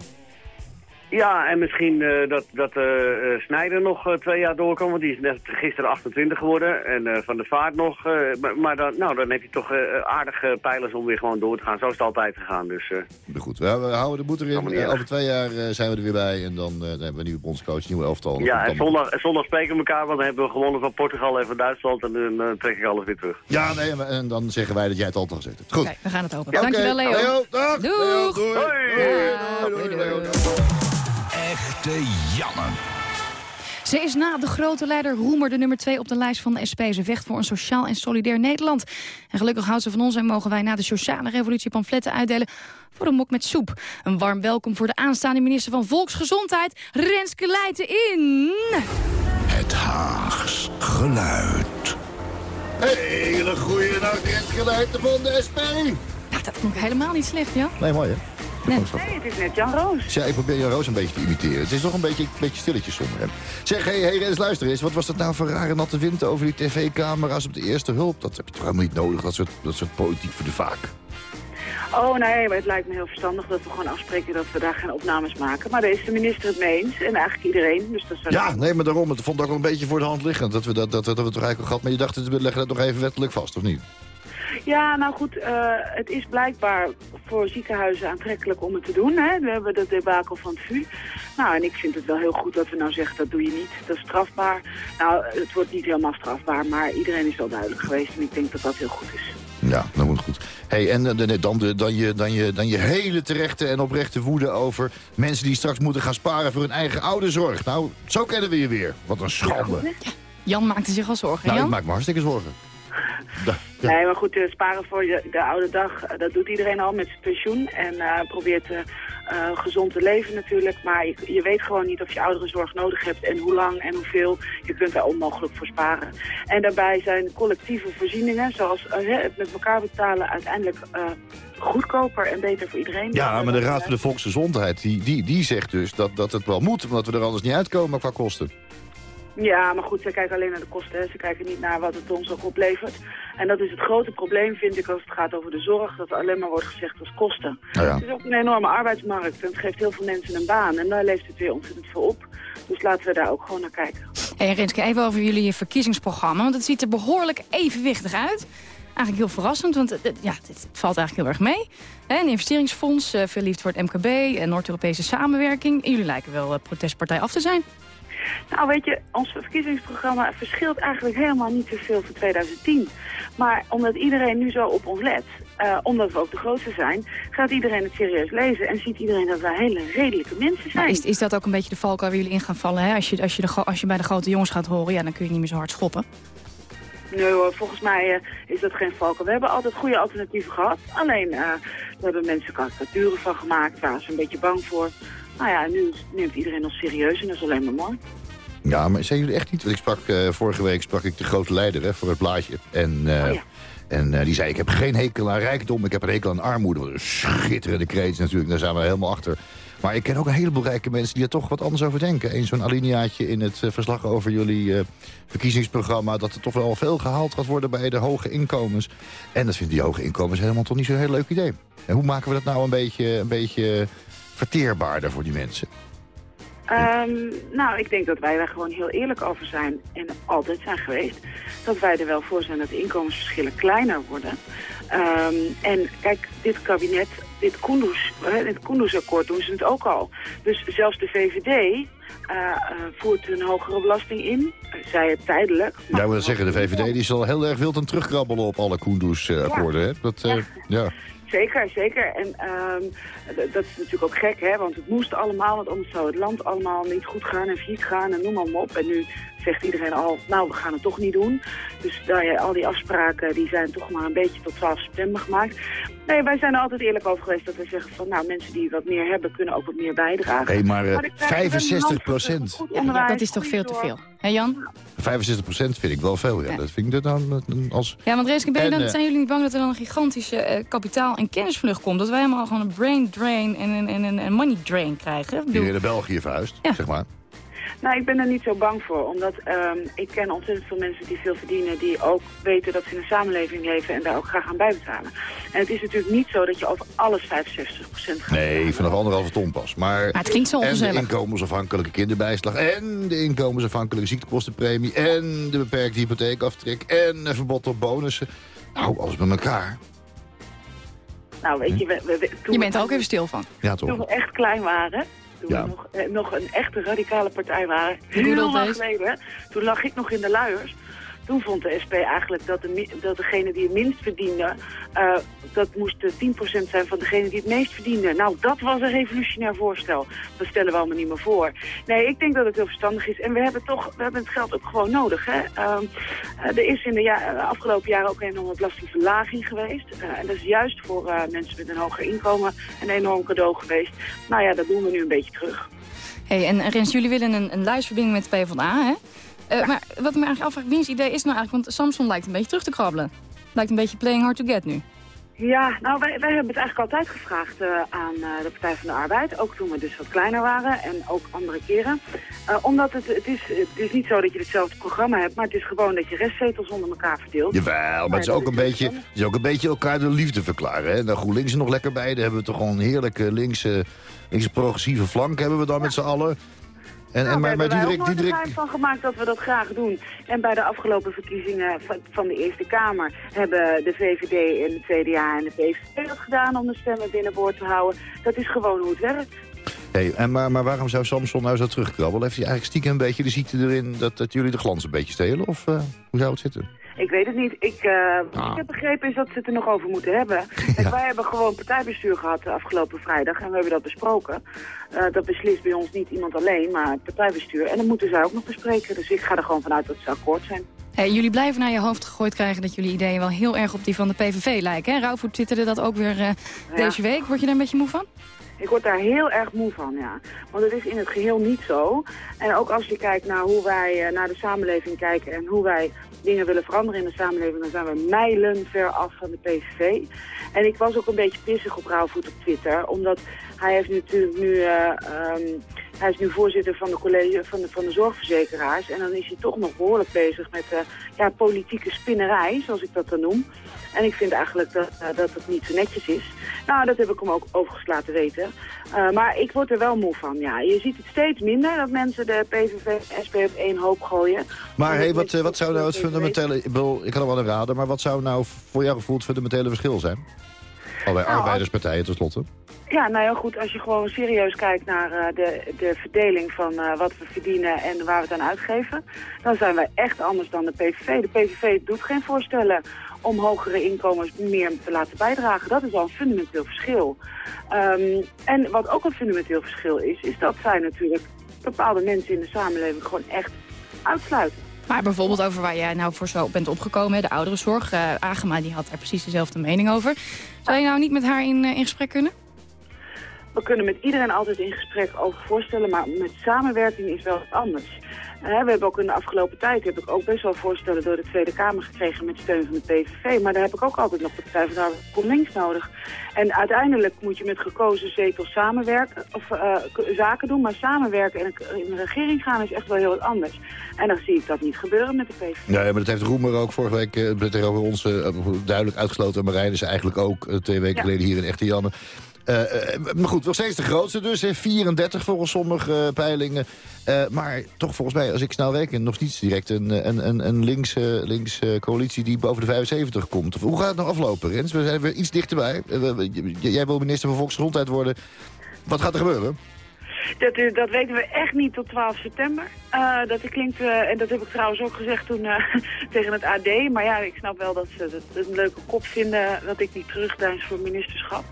Ja, en misschien eh, dat, dat eh eh, Snijder nog eh, twee jaar doorkomt, want die is net gisteren 28 geworden. En eh, Van de Vaart nog. eh, maar maar dan, nou, dan heb je toch aardige pijlers om weer gewoon door te gaan. Zo is het altijd gegaan. Dus eh, goed, we, we houden de boet erin. Over twee jaar eh, zijn we er weer bij. En dan, eh, dan hebben we een nieuwe bondscoach, nieuwe elftal. Ja, en zondag, zondag spreken we elkaar, want dan hebben we gewonnen van Portugal en van Duitsland. En dan trek ik alles weer terug. Ja, nee, en- en dan zeggen wij dat jij het al gezegd hebt. Goed. We gaan het hopen. Ja, Dankjewel, oké. Leo. dag. Doeg. Leo, doei. Hoi. Doei, doei, doei, Doei, Leo. doei. Echte Janne. Ze is na de grote leider Roemer de nummer 2 op de lijst van de SP. Ze vecht voor een sociaal en solidair Nederland. En gelukkig houdt ze van ons en mogen wij na de sociale revolutie pamfletten uitdelen voor een mok met soep. Een warm welkom voor de aanstaande minister van Volksgezondheid, Renske Leijten in... Het Haags geluid. Hele goede nacht, geleiden van de SP. Nou, dat klonk helemaal niet slecht, ja? Nee, mooi hè? Nee. Nee, het is net Jan Roos. Ja, ik probeer Jan Roos een beetje te imiteren. Het is toch een beetje, een beetje stilletjes zonder hem. Zeg, hé, hey, hey, Rens, luister eens. Wat was dat nou voor rare natte wind over die tv-camera's op de eerste hulp? Dat heb je toch helemaal niet nodig, dat soort, dat soort politiek voor de vaak. Oh nee, maar het lijkt me heel verstandig dat we gewoon afspreken dat we daar geen opnames maken. Maar daar is de minister het mee eens en eigenlijk iedereen. Dus dat Ja, nee, maar daarom. Het vond ik ook wel een beetje voor de hand liggend. Dat we dat, dat, dat we het toch eigenlijk al gehad. Maar je dacht, we leggen dat nog even wettelijk vast, of niet? Ja, nou goed, eh, het is blijkbaar voor ziekenhuizen aantrekkelijk om het te doen. Hè? We hebben dat debakel van het VU. Nou, en ik vind het wel heel goed dat we nou zeggen, dat doe je niet. Dat is strafbaar. Nou, het wordt niet helemaal strafbaar, maar iedereen is wel duidelijk geweest. En ik denk dat dat heel goed is. Ja, dat moet goed. Hey, en eh, dan, dan, de, dan, je, dan, je, dan je hele terechte en oprechte woede over mensen die straks moeten gaan sparen voor hun eigen ouderzorg. Nou, zo kennen we je weer. Wat een schande. Jan maakte zich al zorgen, Nou, Jan? ik maak me hartstikke zorgen. Da- ja. Nee, maar goed, eh, sparen voor de, de oude dag, eh, dat doet iedereen al met zijn pensioen. En eh, probeert gezond te leven natuurlijk. Maar je, je weet gewoon niet of je ouderenzorg nodig hebt en hoe lang en hoeveel. Je kunt daar onmogelijk voor sparen. En daarbij zijn collectieve voorzieningen, zoals het met elkaar betalen, uiteindelijk goedkoper en beter voor iedereen. Ja, maar de Raad voor de Volksgezondheid die, die, die zegt dus dat, dat het wel moet... omdat we er anders niet uitkomen qua kosten. Ja, maar goed, ze kijken alleen naar de kosten. Hè. Ze kijken niet naar wat het ons ook oplevert. En dat is het grote probleem, vind ik, als het gaat over de zorg. Dat er alleen maar wordt gezegd als kosten. Nou ja. Het is ook een enorme arbeidsmarkt. En het geeft heel veel mensen een baan. En daar leeft het weer ontzettend veel op. Dus laten we daar ook gewoon naar kijken. Hey, Renske, even over jullie verkiezingsprogramma. Want het ziet er behoorlijk evenwichtig uit. Eigenlijk heel verrassend, want ja, dit valt eigenlijk heel erg mee. Hè, Een investeringsfonds, eh, verliefd voor het MKB, en Noord-Europese samenwerking. En jullie lijken wel eh, protestpartij af te zijn. Nou, weet je, ons verkiezingsprogramma verschilt eigenlijk helemaal niet zoveel van 2010. Maar omdat iedereen nu zo op ons let, eh, omdat we ook de grootste zijn, gaat iedereen het serieus lezen en ziet iedereen dat wij hele redelijke mensen zijn. is, is dat ook een beetje de valk waar jullie in gaan vallen? Hè? Als, je, als, je de, als je bij de grote jongens gaat horen, ja, dan kun je niet meer zo hard schoppen. Nee hoor, volgens mij eh, is dat geen valken. We hebben altijd goede alternatieven gehad. Alleen, eh daar hebben mensen karikaturen van gemaakt, waar ze een beetje bang voor. Nou ja, nu neemt iedereen ons serieus en dat is alleen maar mooi. Ja, maar zijn jullie echt niet? Want ik sprak, eh, vorige week sprak ik de grote leider hè, voor het blaadje. En, eh, Oh ja. en eh, die zei, ik heb geen hekel aan rijkdom, ik heb een hekel aan armoede. Schitterende kreet natuurlijk, daar zijn we helemaal achter. Maar ik ken ook een heleboel rijke mensen die er toch wat anders over denken. Eén zo'n alineaatje in het verslag over jullie verkiezingsprogramma... dat er toch wel veel gehaald gaat worden bij de hoge inkomens. En dat vinden die hoge inkomens helemaal toch niet zo'n heel leuk idee. En hoe maken we dat nou een beetje, een beetje verteerbaarder voor die mensen? Ehm, nou, ik denk dat wij daar gewoon heel eerlijk over zijn en altijd zijn geweest. Dat wij er wel voor zijn dat de inkomensverschillen kleiner worden. Ehm, en kijk, dit kabinet, dit Koenders, eh, dit Koendersakkoord doen ze het ook al. Dus zelfs de VVD eh, eh, voert een hogere belasting in. Zij het tijdelijk. Ja, ik wil zeggen, de VVD die is al heel erg wild aan terugkrabbelen op alle Koendoes-akkoorden. hè? Dat, Ja. ja. Zeker, zeker. En ehm, dat is natuurlijk ook gek, hè? want het moest allemaal, want anders zou het land allemaal niet goed gaan en failliet gaan en noem maar op. En nu zegt iedereen al, nou, we gaan het toch niet doen. Dus daar, ja, al die afspraken die zijn toch maar een beetje tot 12 september gemaakt. Nee, wij zijn er altijd eerlijk over geweest dat we zeggen van, nou, mensen die wat meer hebben, kunnen ook wat meer bijdragen. Hé, maar, eh, Maar ik krijg wel een 65 hand- procent. Ja, dat is toch veel te veel. Hé Jan? 65 procent vind ik wel veel, ja. Ja. Dat vind ik dan eh, als... Ja, want Reeske, ben je En, dan, eh, zijn jullie niet bang dat er dan een gigantische eh, kapitaal- en kennisvlucht komt? Dat wij helemaal gewoon een brain drain en een, en een, een money drain krijgen? Ik bedoel, in de België verhuist, Ja. zeg maar. Nou, ik ben er niet zo bang voor, omdat ehm, ik ken ontzettend veel mensen die veel verdienen, die ook weten dat ze in een samenleving leven en daar ook graag aan bijbetalen. En het is natuurlijk niet zo dat je over alles 65% gaat Nee, vanaf anderhalve ton pas. Maar, Maar het klinkt zo en de ongezellig. inkomensafhankelijke kinderbijslag... en de inkomensafhankelijke ziektekostenpremie... en de beperkte hypotheekaftrek... en een verbod op bonussen. Nou, alles bij elkaar. Nou, weet je, we, toen je bent er ook even stil van. Ja, Toen we echt klein waren, toen Ja. we nog, eh, nog een echte radicale partij waren, heel lang geleden, toen lag ik nog in de luiers. Toen vond de SP eigenlijk dat, de, dat degene die het minst verdiende, eh, dat moest de 10% zijn van degene die het meest verdiende. Nou, dat was een revolutionair voorstel. Dat stellen we allemaal niet meer voor. Nee, ik denk dat het heel verstandig is. En we hebben toch, we hebben het geld ook gewoon nodig. Hè? Ehm, eh, er is in de eh, afgelopen jaren ook een enorme belastingverlaging geweest. En dat is juist voor mensen met een hoger inkomen een enorm cadeau geweest. Nou ja, dat doen we nu een beetje terug. Hey, en Rens, jullie willen een, een luisverbinding met PvdA, hè? Eh, Maar wat ik me eigenlijk afvraag, wiens idee is nou eigenlijk... Want Samson lijkt een beetje terug te krabbelen. Lijkt een beetje playing hard to get nu. Ja, nou wij, wij hebben het eigenlijk altijd gevraagd eh, aan eh, de Partij van de Arbeid. Ook toen we dus wat kleiner waren en ook andere keren. Eh, omdat het, het, is, het is niet zo dat je hetzelfde programma hebt, maar het is gewoon dat je restzetels onder elkaar verdeelt. Jawel, maar het is ook een beetje, het is ook een beetje elkaar de liefde verklaren. Hè? Nou, GroenLinks er nog lekker bij. Daar hebben we toch gewoon een heerlijke linkse, linkse progressieve flank hebben we dan met z'n allen. En, Nou, en, maar, maar Diederik, een geheim van gemaakt dat we dat graag doen. En bij de afgelopen verkiezingen van, van de Eerste Kamer hebben de VVD en de CDA en de PVV dat gedaan om de stemmen binnenboord te houden. Dat is gewoon hoe het werkt. hey, en maar, maar waarom zou Samson nou zo terugkrabbelen? Heeft hij eigenlijk stiekem een beetje de ziekte erin dat, dat jullie de glans een beetje stelen? Of eh, hoe zou het zitten? Ik weet het niet. Ik, eh, wat Ah. ik heb begrepen is dat ze het er nog over moeten hebben. Wij hebben gewoon partijbestuur gehad de afgelopen vrijdag en we hebben dat besproken. Eh, dat beslist bij ons niet iemand alleen, maar het partijbestuur. En dat moeten zij ook nog bespreken. Dus ik ga er gewoon vanuit dat ze akkoord zijn. Hey, jullie blijven naar je hoofd gegooid krijgen dat jullie ideeën wel heel erg op die van de PVV lijken. Hè? Rauwvoet twitterde dat ook weer eh, deze week. Word je daar een beetje moe van? Ik word daar heel erg moe van, ja. Want het is in het geheel niet zo. En ook als je kijkt naar hoe wij eh, naar de samenleving kijken... en hoe wij dingen willen veranderen in de samenleving... dan zijn we mijlen ver af van de PVV. En ik was ook een beetje pissig op Rauwvoet op Twitter... omdat hij heeft natuurlijk nu... eh, ehm, hij is nu voorzitter van de, college, van, de, van de zorgverzekeraars. En dan is hij toch nog behoorlijk bezig met eh, ja, politieke spinnerij, zoals ik dat dan noem. En ik vind eigenlijk dat, eh, dat het niet zo netjes is. Nou, dat heb ik hem ook overigens laten weten. Uh, maar ik word er wel moe van, ja. Je ziet het steeds minder dat mensen de PVV en SP op één hoop gooien. Maar hey, wat, eh, wat zou nou het fundamentele... Ik, bedoel, ik kan er wel een raden, maar wat zou nou voor jou gevoeld het fundamentele verschil zijn? Al bij Nou, arbeiderspartijen tenslotte. Ja, nou ja, goed. Als je gewoon serieus kijkt naar uh, de, de verdeling van uh, wat we verdienen en waar we het aan uitgeven, dan zijn wij echt anders dan de PVV. De PVV doet geen voorstellen om hogere inkomens meer te laten bijdragen. Dat is al een fundamenteel verschil. Um, en wat ook een fundamenteel verschil is, is dat zij natuurlijk bepaalde mensen in de samenleving gewoon echt uitsluiten. Maar bijvoorbeeld over waar jij nou voor zo bent opgekomen, de ouderenzorg. Uh, Agema die had daar precies dezelfde mening over. Zou je nou niet met haar in, uh, in gesprek kunnen? We kunnen met iedereen altijd in gesprek over voorstellen, maar met samenwerking is wel wat anders. We hebben ook in de afgelopen tijd heb ik ook best wel voorstellen door de Tweede Kamer gekregen met steun van de PVV. Maar daar heb ik ook altijd nog de Partij van de Arbeid GroenLinks nodig. En uiteindelijk moet je met gekozen zetels samenwerken, of uh, zaken doen. Maar samenwerken en in de regering gaan is echt wel heel wat anders. En dan zie ik dat niet gebeuren met de PVV. Ja, maar dat heeft Roemer ook vorige week uh, tegenover ons uh, duidelijk uitgesloten. En Marijn is eigenlijk ook twee weken ja. geleden hier in Echte Janne. Uh, uh, maar goed, nog steeds de grootste dus. Hè, 34 volgens sommige uh, peilingen. maar toch volgens mij, als ik snel reken, nog niet direct een, een, een, een links, links coalitie die boven de 75 komt. Hoe gaat het nog aflopen, Rens? We zijn weer iets dichterbij. jij wil minister van Volksgezondheid worden. Wat gaat er gebeuren? Dat, eh, dat weten we echt niet tot 12 september. Uh, dat klinkt, uh, en dat heb ik trouwens ook gezegd toen uh, tegen het AD. Maar ja, ik snap wel dat ze het een leuke kop vinden dat ik niet terugdeins voor ministerschap.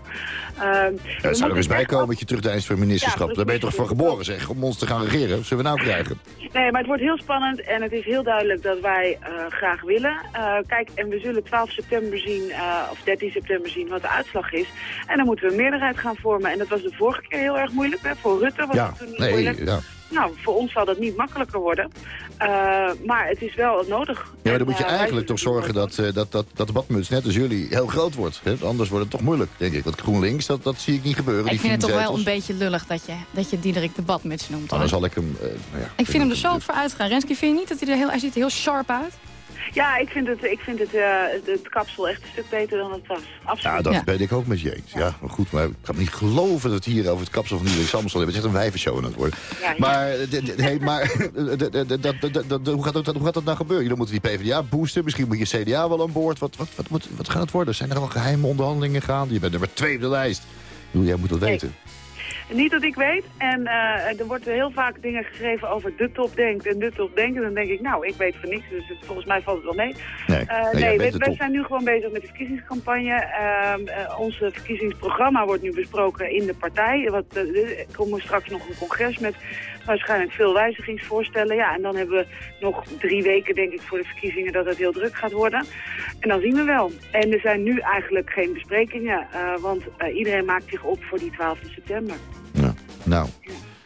ja, het zou er eens bij komen dat je terugdeins voor ministerschap. Ja, Daar ben je toch voor geboren, zeg, om ons te gaan regeren. Zullen we nou krijgen? Nee, maar het wordt heel spannend en het is heel duidelijk dat wij graag willen. kijk, en we zullen 12 september zien, of 13 september zien, wat de uitslag is. En dan moeten we een meerderheid gaan vormen. En dat was de vorige keer heel erg moeilijk. Hè? Voor Rutte niet nee, moeilijk. Ja. Nou, voor ons zal dat niet makkelijker worden. Uh, maar het is wel nodig. Ja, maar dan moet je uh, eigenlijk toch zorgen dat, uh, dat, dat, dat de badmuts, net als jullie, heel groot wordt. Hè? Anders wordt het toch moeilijk, denk ik. Want GroenLinks, dat, dat zie ik niet gebeuren. Ik die vind het toch wel een beetje lullig dat je, dat je Diederik de badmuts noemt. Nou, dan zal ik hem... nou ja, ik vind hem er zo op voor uitgaan. Renske, vind je niet dat hij er heel... Hij ziet er heel sharp uit? Ja, ik vind het, ik vind het, uh, het kapsel echt een stuk beter dan het was. Absoluut. Ja, dat ja. ben ik ook met je eens. Ja, maar goed, maar ik kan niet geloven dat hier over het kapsel van Diederik Samson hebben. Het is echt een wijvershow aan het worden. Ja. Maar, hey, maar hoe, gaat dat, hoe gaat dat nou gebeuren? Jullie moeten die PvdA boosten. Misschien moet je CDA wel aan boord. Wat, wat, wat, wat, wat gaat het worden? Zijn er al geheime onderhandelingen gaan? Je bent nummer twee op de lijst. Jij moet dat weten. Niet dat ik weet. En uh, er wordt heel vaak dingen geschreven over de top denkt en de top denkt. En dan denk ik, nou, ik weet van niks, dus het, volgens mij valt het wel mee. Nee, uh, nee, nee wij zijn nu gewoon bezig met de verkiezingscampagne. Uh, onze verkiezingsprogramma wordt nu besproken in de partij. Wat, er komt straks nog een congres met waarschijnlijk veel wijzigingsvoorstellen. Ja, en dan hebben we nog drie weken, denk ik, voor de verkiezingen dat het heel druk gaat worden. En dan zien we wel. En er zijn nu eigenlijk geen besprekingen, want iedereen maakt zich op voor die 12 september. Ja, nou...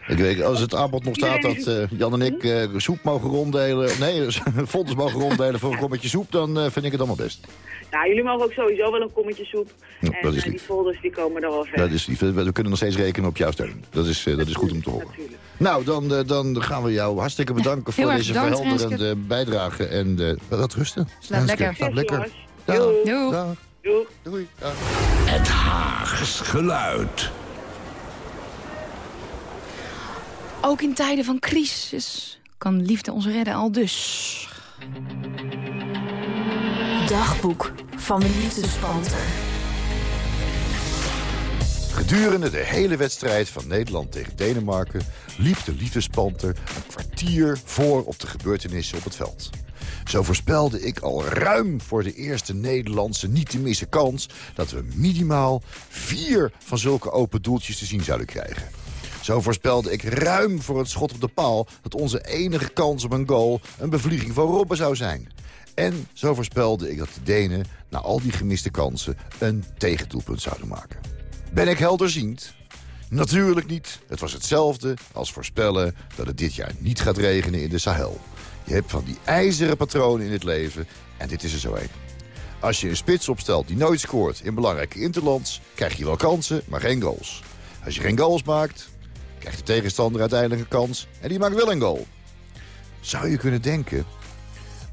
Ik weet, als het aanbod nog staat dat uh, Jan en ik uh, soep mogen ronddelen... nee, fonds mogen ronddelen voor een kommetje soep... dan uh, vind ik het allemaal best. Nou, jullie mogen ook sowieso wel een kommetje soep. Ja, en die folders die komen er wel ver. Dat is lief. We, we kunnen nog steeds rekenen op jouw steun. Dat is, dat is goed om te horen. Natuurlijk. Nou, dan, dan gaan we jou hartstikke bedanken voor deze bedankt, verhelderende Renske. bijdrage. En wat rusten. Slaap lekker. Slaap lekker. Dag. Doei. Dag. Doei. Doei. Dag. Het Haags geluid. Ook in tijden van crisis kan liefde ons redden, al dus. Dagboek van de liefdespanter. Gedurende de hele wedstrijd van Nederland tegen Denemarken... liep de liefdespanter een kwartier voor op de gebeurtenissen op het veld. Zo voorspelde ik al ruim voor de eerste Nederlandse niet te missen kans... dat we minimaal vier van zulke open doeltjes te zien zouden krijgen. Zo voorspelde ik ruim voor het schot op de paal... dat onze enige kans op een goal een bevlieging van Robben zou zijn. En zo voorspelde ik dat de Denen, na al die gemiste kansen... een tegendoelpunt zouden maken. Ben ik helderziend? Natuurlijk niet. Het was hetzelfde als voorspellen dat het dit jaar niet gaat regenen in de Sahel. Je hebt van die ijzeren patronen in het leven en dit is er zo een. Als je een spits opstelt die nooit scoort in belangrijke interlands... krijg je wel kansen, maar geen goals. Als je geen goals maakt, de tegenstander uiteindelijk een kans en die maakt wel een goal. Zou je kunnen denken,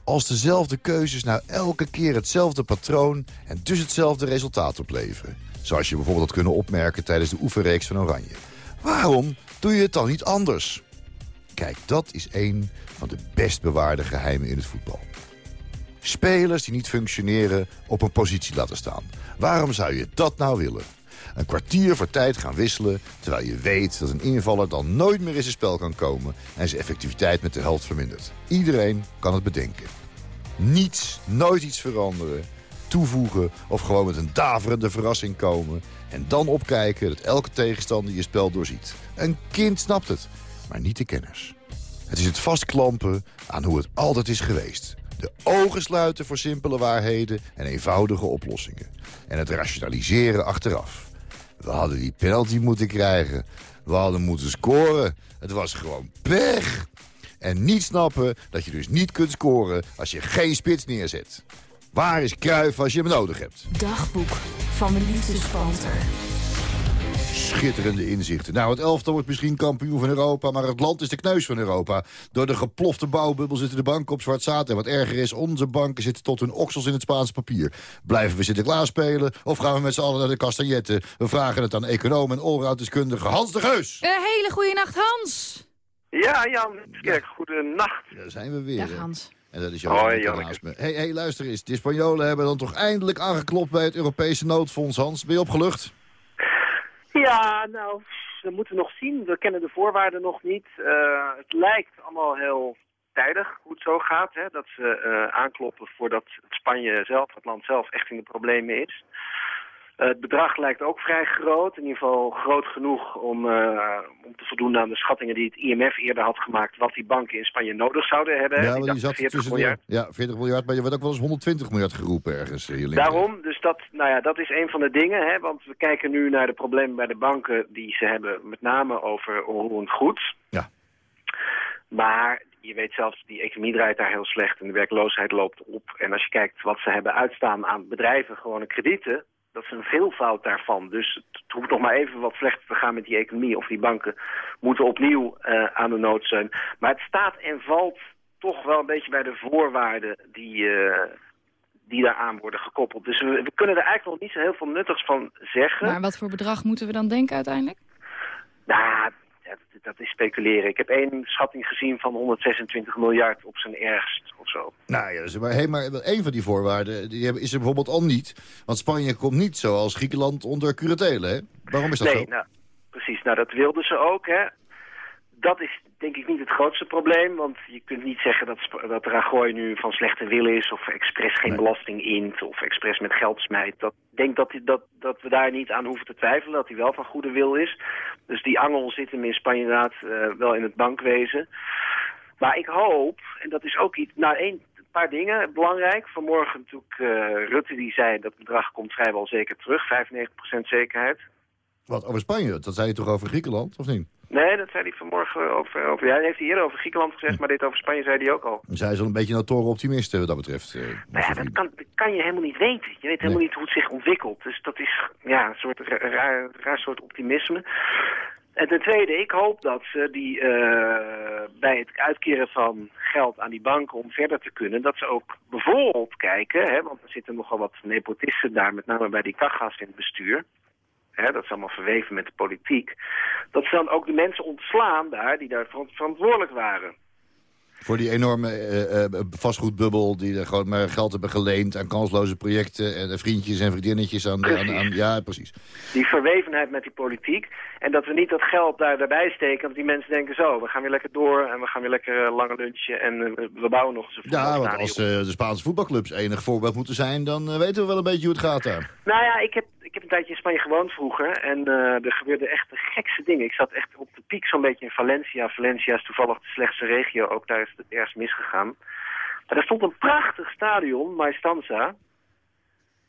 als dezelfde keuzes nou elke keer hetzelfde patroon en dus hetzelfde resultaat opleveren. Zoals je bijvoorbeeld had kunnen opmerken tijdens de oefenreeks van Oranje. Waarom doe je het dan niet anders? Kijk, dat is een van de best bewaarde geheimen in het voetbal. Spelers die niet functioneren op een positie laten staan. Waarom zou je dat nou willen? Een kwartier voor tijd gaan wisselen... terwijl je weet dat een invaller dan nooit meer in zijn spel kan komen... en zijn effectiviteit met de helft vermindert. Iedereen kan het bedenken. Niets, nooit iets veranderen, toevoegen... of gewoon met een daverende verrassing komen... en dan opkijken dat elke tegenstander je spel doorziet. Een kind snapt het, maar niet de kenners. Het is het vastklampen aan hoe het altijd is geweest. De ogen sluiten voor simpele waarheden en eenvoudige oplossingen. En het rationaliseren achteraf. We hadden die penalty moeten krijgen. We hadden moeten scoren. Het was gewoon pech. En niet snappen dat je dus niet kunt scoren als je geen spits neerzet. Waar is Kruif als je hem nodig hebt? Dagboek van de liefdespanter. Schitterende inzichten. Nou, het elftal wordt misschien kampioen van Europa... maar het land is de kneus van Europa. Door de geplofte bouwbubbel zitten de banken op zwart zaad. En wat erger is, onze banken zitten tot hun oksels in het Spaanse papier. Blijven we Sinterklaas spelen of gaan we met z'n allen naar de castagnetten? We vragen het aan econoom en allrouddeskundige Hans de Geus. Een hele goede nacht, Hans. Ja, Jan. Kijk, goede nacht. Daar zijn we weer. Dag. Hans. En dat is jouw Hoi, naast me. Hey, hey, luister eens. De Spanjolen hebben dan toch eindelijk aangeklopt bij het Europese noodfonds, Hans. Ben je opgelucht? Ja, nou, we moeten nog zien. We kennen de voorwaarden nog niet. Uh, het lijkt allemaal heel tijdig hoe het zo gaat. Hè? Dat ze uh, aankloppen voordat Spanje zelf, het land zelf, echt in de problemen is. Uh, het bedrag lijkt ook vrij groot. In ieder geval groot genoeg om, uh, om te voldoen aan de schattingen die het IMF eerder had gemaakt... wat die banken in Spanje nodig zouden hebben. Ja, want die zat 40 miljard. De, ja, 40 miljard, maar je wordt ook wel eens 120 miljard geroepen ergens. Hier Daarom, dus dat, nou ja, dat is een van de dingen. Hè, want we kijken nu naar de problemen bij de banken die ze hebben... met name over onroerend goed. Ja. Maar je weet zelfs, die economie draait daar heel slecht en de werkloosheid loopt op. En als je kijkt wat ze hebben uitstaan aan bedrijven, gewone kredieten, dat is een veelvoud daarvan. Dus het hoeft nog maar even wat slechter te gaan met die economie. Of die banken moeten opnieuw uh, aan de nood zijn. Maar het staat en valt toch wel een beetje bij de voorwaarden die, uh, die daaraan worden gekoppeld. Dus we, we, kunnen er eigenlijk nog niet zo heel veel nuttigs van zeggen. Maar wat voor bedrag moeten we dan denken uiteindelijk? Nou, dat, dat is speculeren. Ik heb één schatting gezien van 126 miljard op zijn ergst of zo. Nou ja, maar, hey, maar één van die voorwaarden die is er bijvoorbeeld al niet. Want Spanje komt niet zoals Griekenland onder curatele, hè? Waarom is dat nee, zo? Nou, precies. Nou, dat wilden ze ook, hè. Dat is denk ik niet het grootste probleem. Want je kunt niet zeggen dat, dat Rajoy nu van slechte wil is... of expres geen belasting int of expres met geld smijt. Dat, ik denk dat, dat, dat we daar niet aan hoeven te twijfelen, dat hij wel van goede wil is. Dus die angel zit hem in Spanje inderdaad uh, wel in het bankwezen. Maar ik hoop, en dat is ook iets... Nou, één, een paar dingen belangrijk. Vanmorgen natuurlijk uh, Rutte die zei dat het bedrag komt vrijwel zeker terug. 95% zekerheid. Wat, over Spanje? Dat zei je toch over Griekenland, of niet? Nee, dat zei hij vanmorgen over... over ja, hij heeft hij eerder over Griekenland gezegd, maar dit over Spanje zei hij ook al. Zij is al een beetje een notoren optimist wat dat betreft. Eh, nou ja, dat kan, dat kan je helemaal niet weten. Je weet helemaal nee. niet hoe het zich ontwikkelt. Dus dat is ja, een soort raar, raar soort optimisme. En ten tweede, ik hoop dat ze die, uh, bij het uitkeren van geld aan die banken om verder te kunnen, dat ze ook bijvoorbeeld kijken, hè, want er zitten nogal wat nepotisten daar, met name bij die kachas in het bestuur, hè, dat is allemaal verweven met de politiek, dat ze dan ook de mensen ontslaan daar die daar verantwoordelijk waren. Voor die enorme uh, uh, vastgoedbubbel die er gewoon maar geld hebben geleend aan kansloze projecten en vriendjes en vriendinnetjes aan, aan, aan, Ja, precies. Die verwevenheid met die politiek. En dat we niet dat geld daar daarbij steken. Want die mensen denken zo, we gaan weer lekker door en we gaan weer lekker uh, lange lunchen en we bouwen nog eens een Ja, want als de Spaanse voetbalclubs enig voorbeeld moeten zijn, dan weten we wel een beetje hoe het gaat daar. Nou ja, ik heb, ik heb een tijdje in Spanje gewoond vroeger en er gebeurden echt de gekste dingen. Ik zat echt op de piek zo'n beetje in Valencia. Valencia is toevallig de slechtste regio, ook daar is het ergens misgegaan. Maar er stond een prachtig stadion, Maestanza.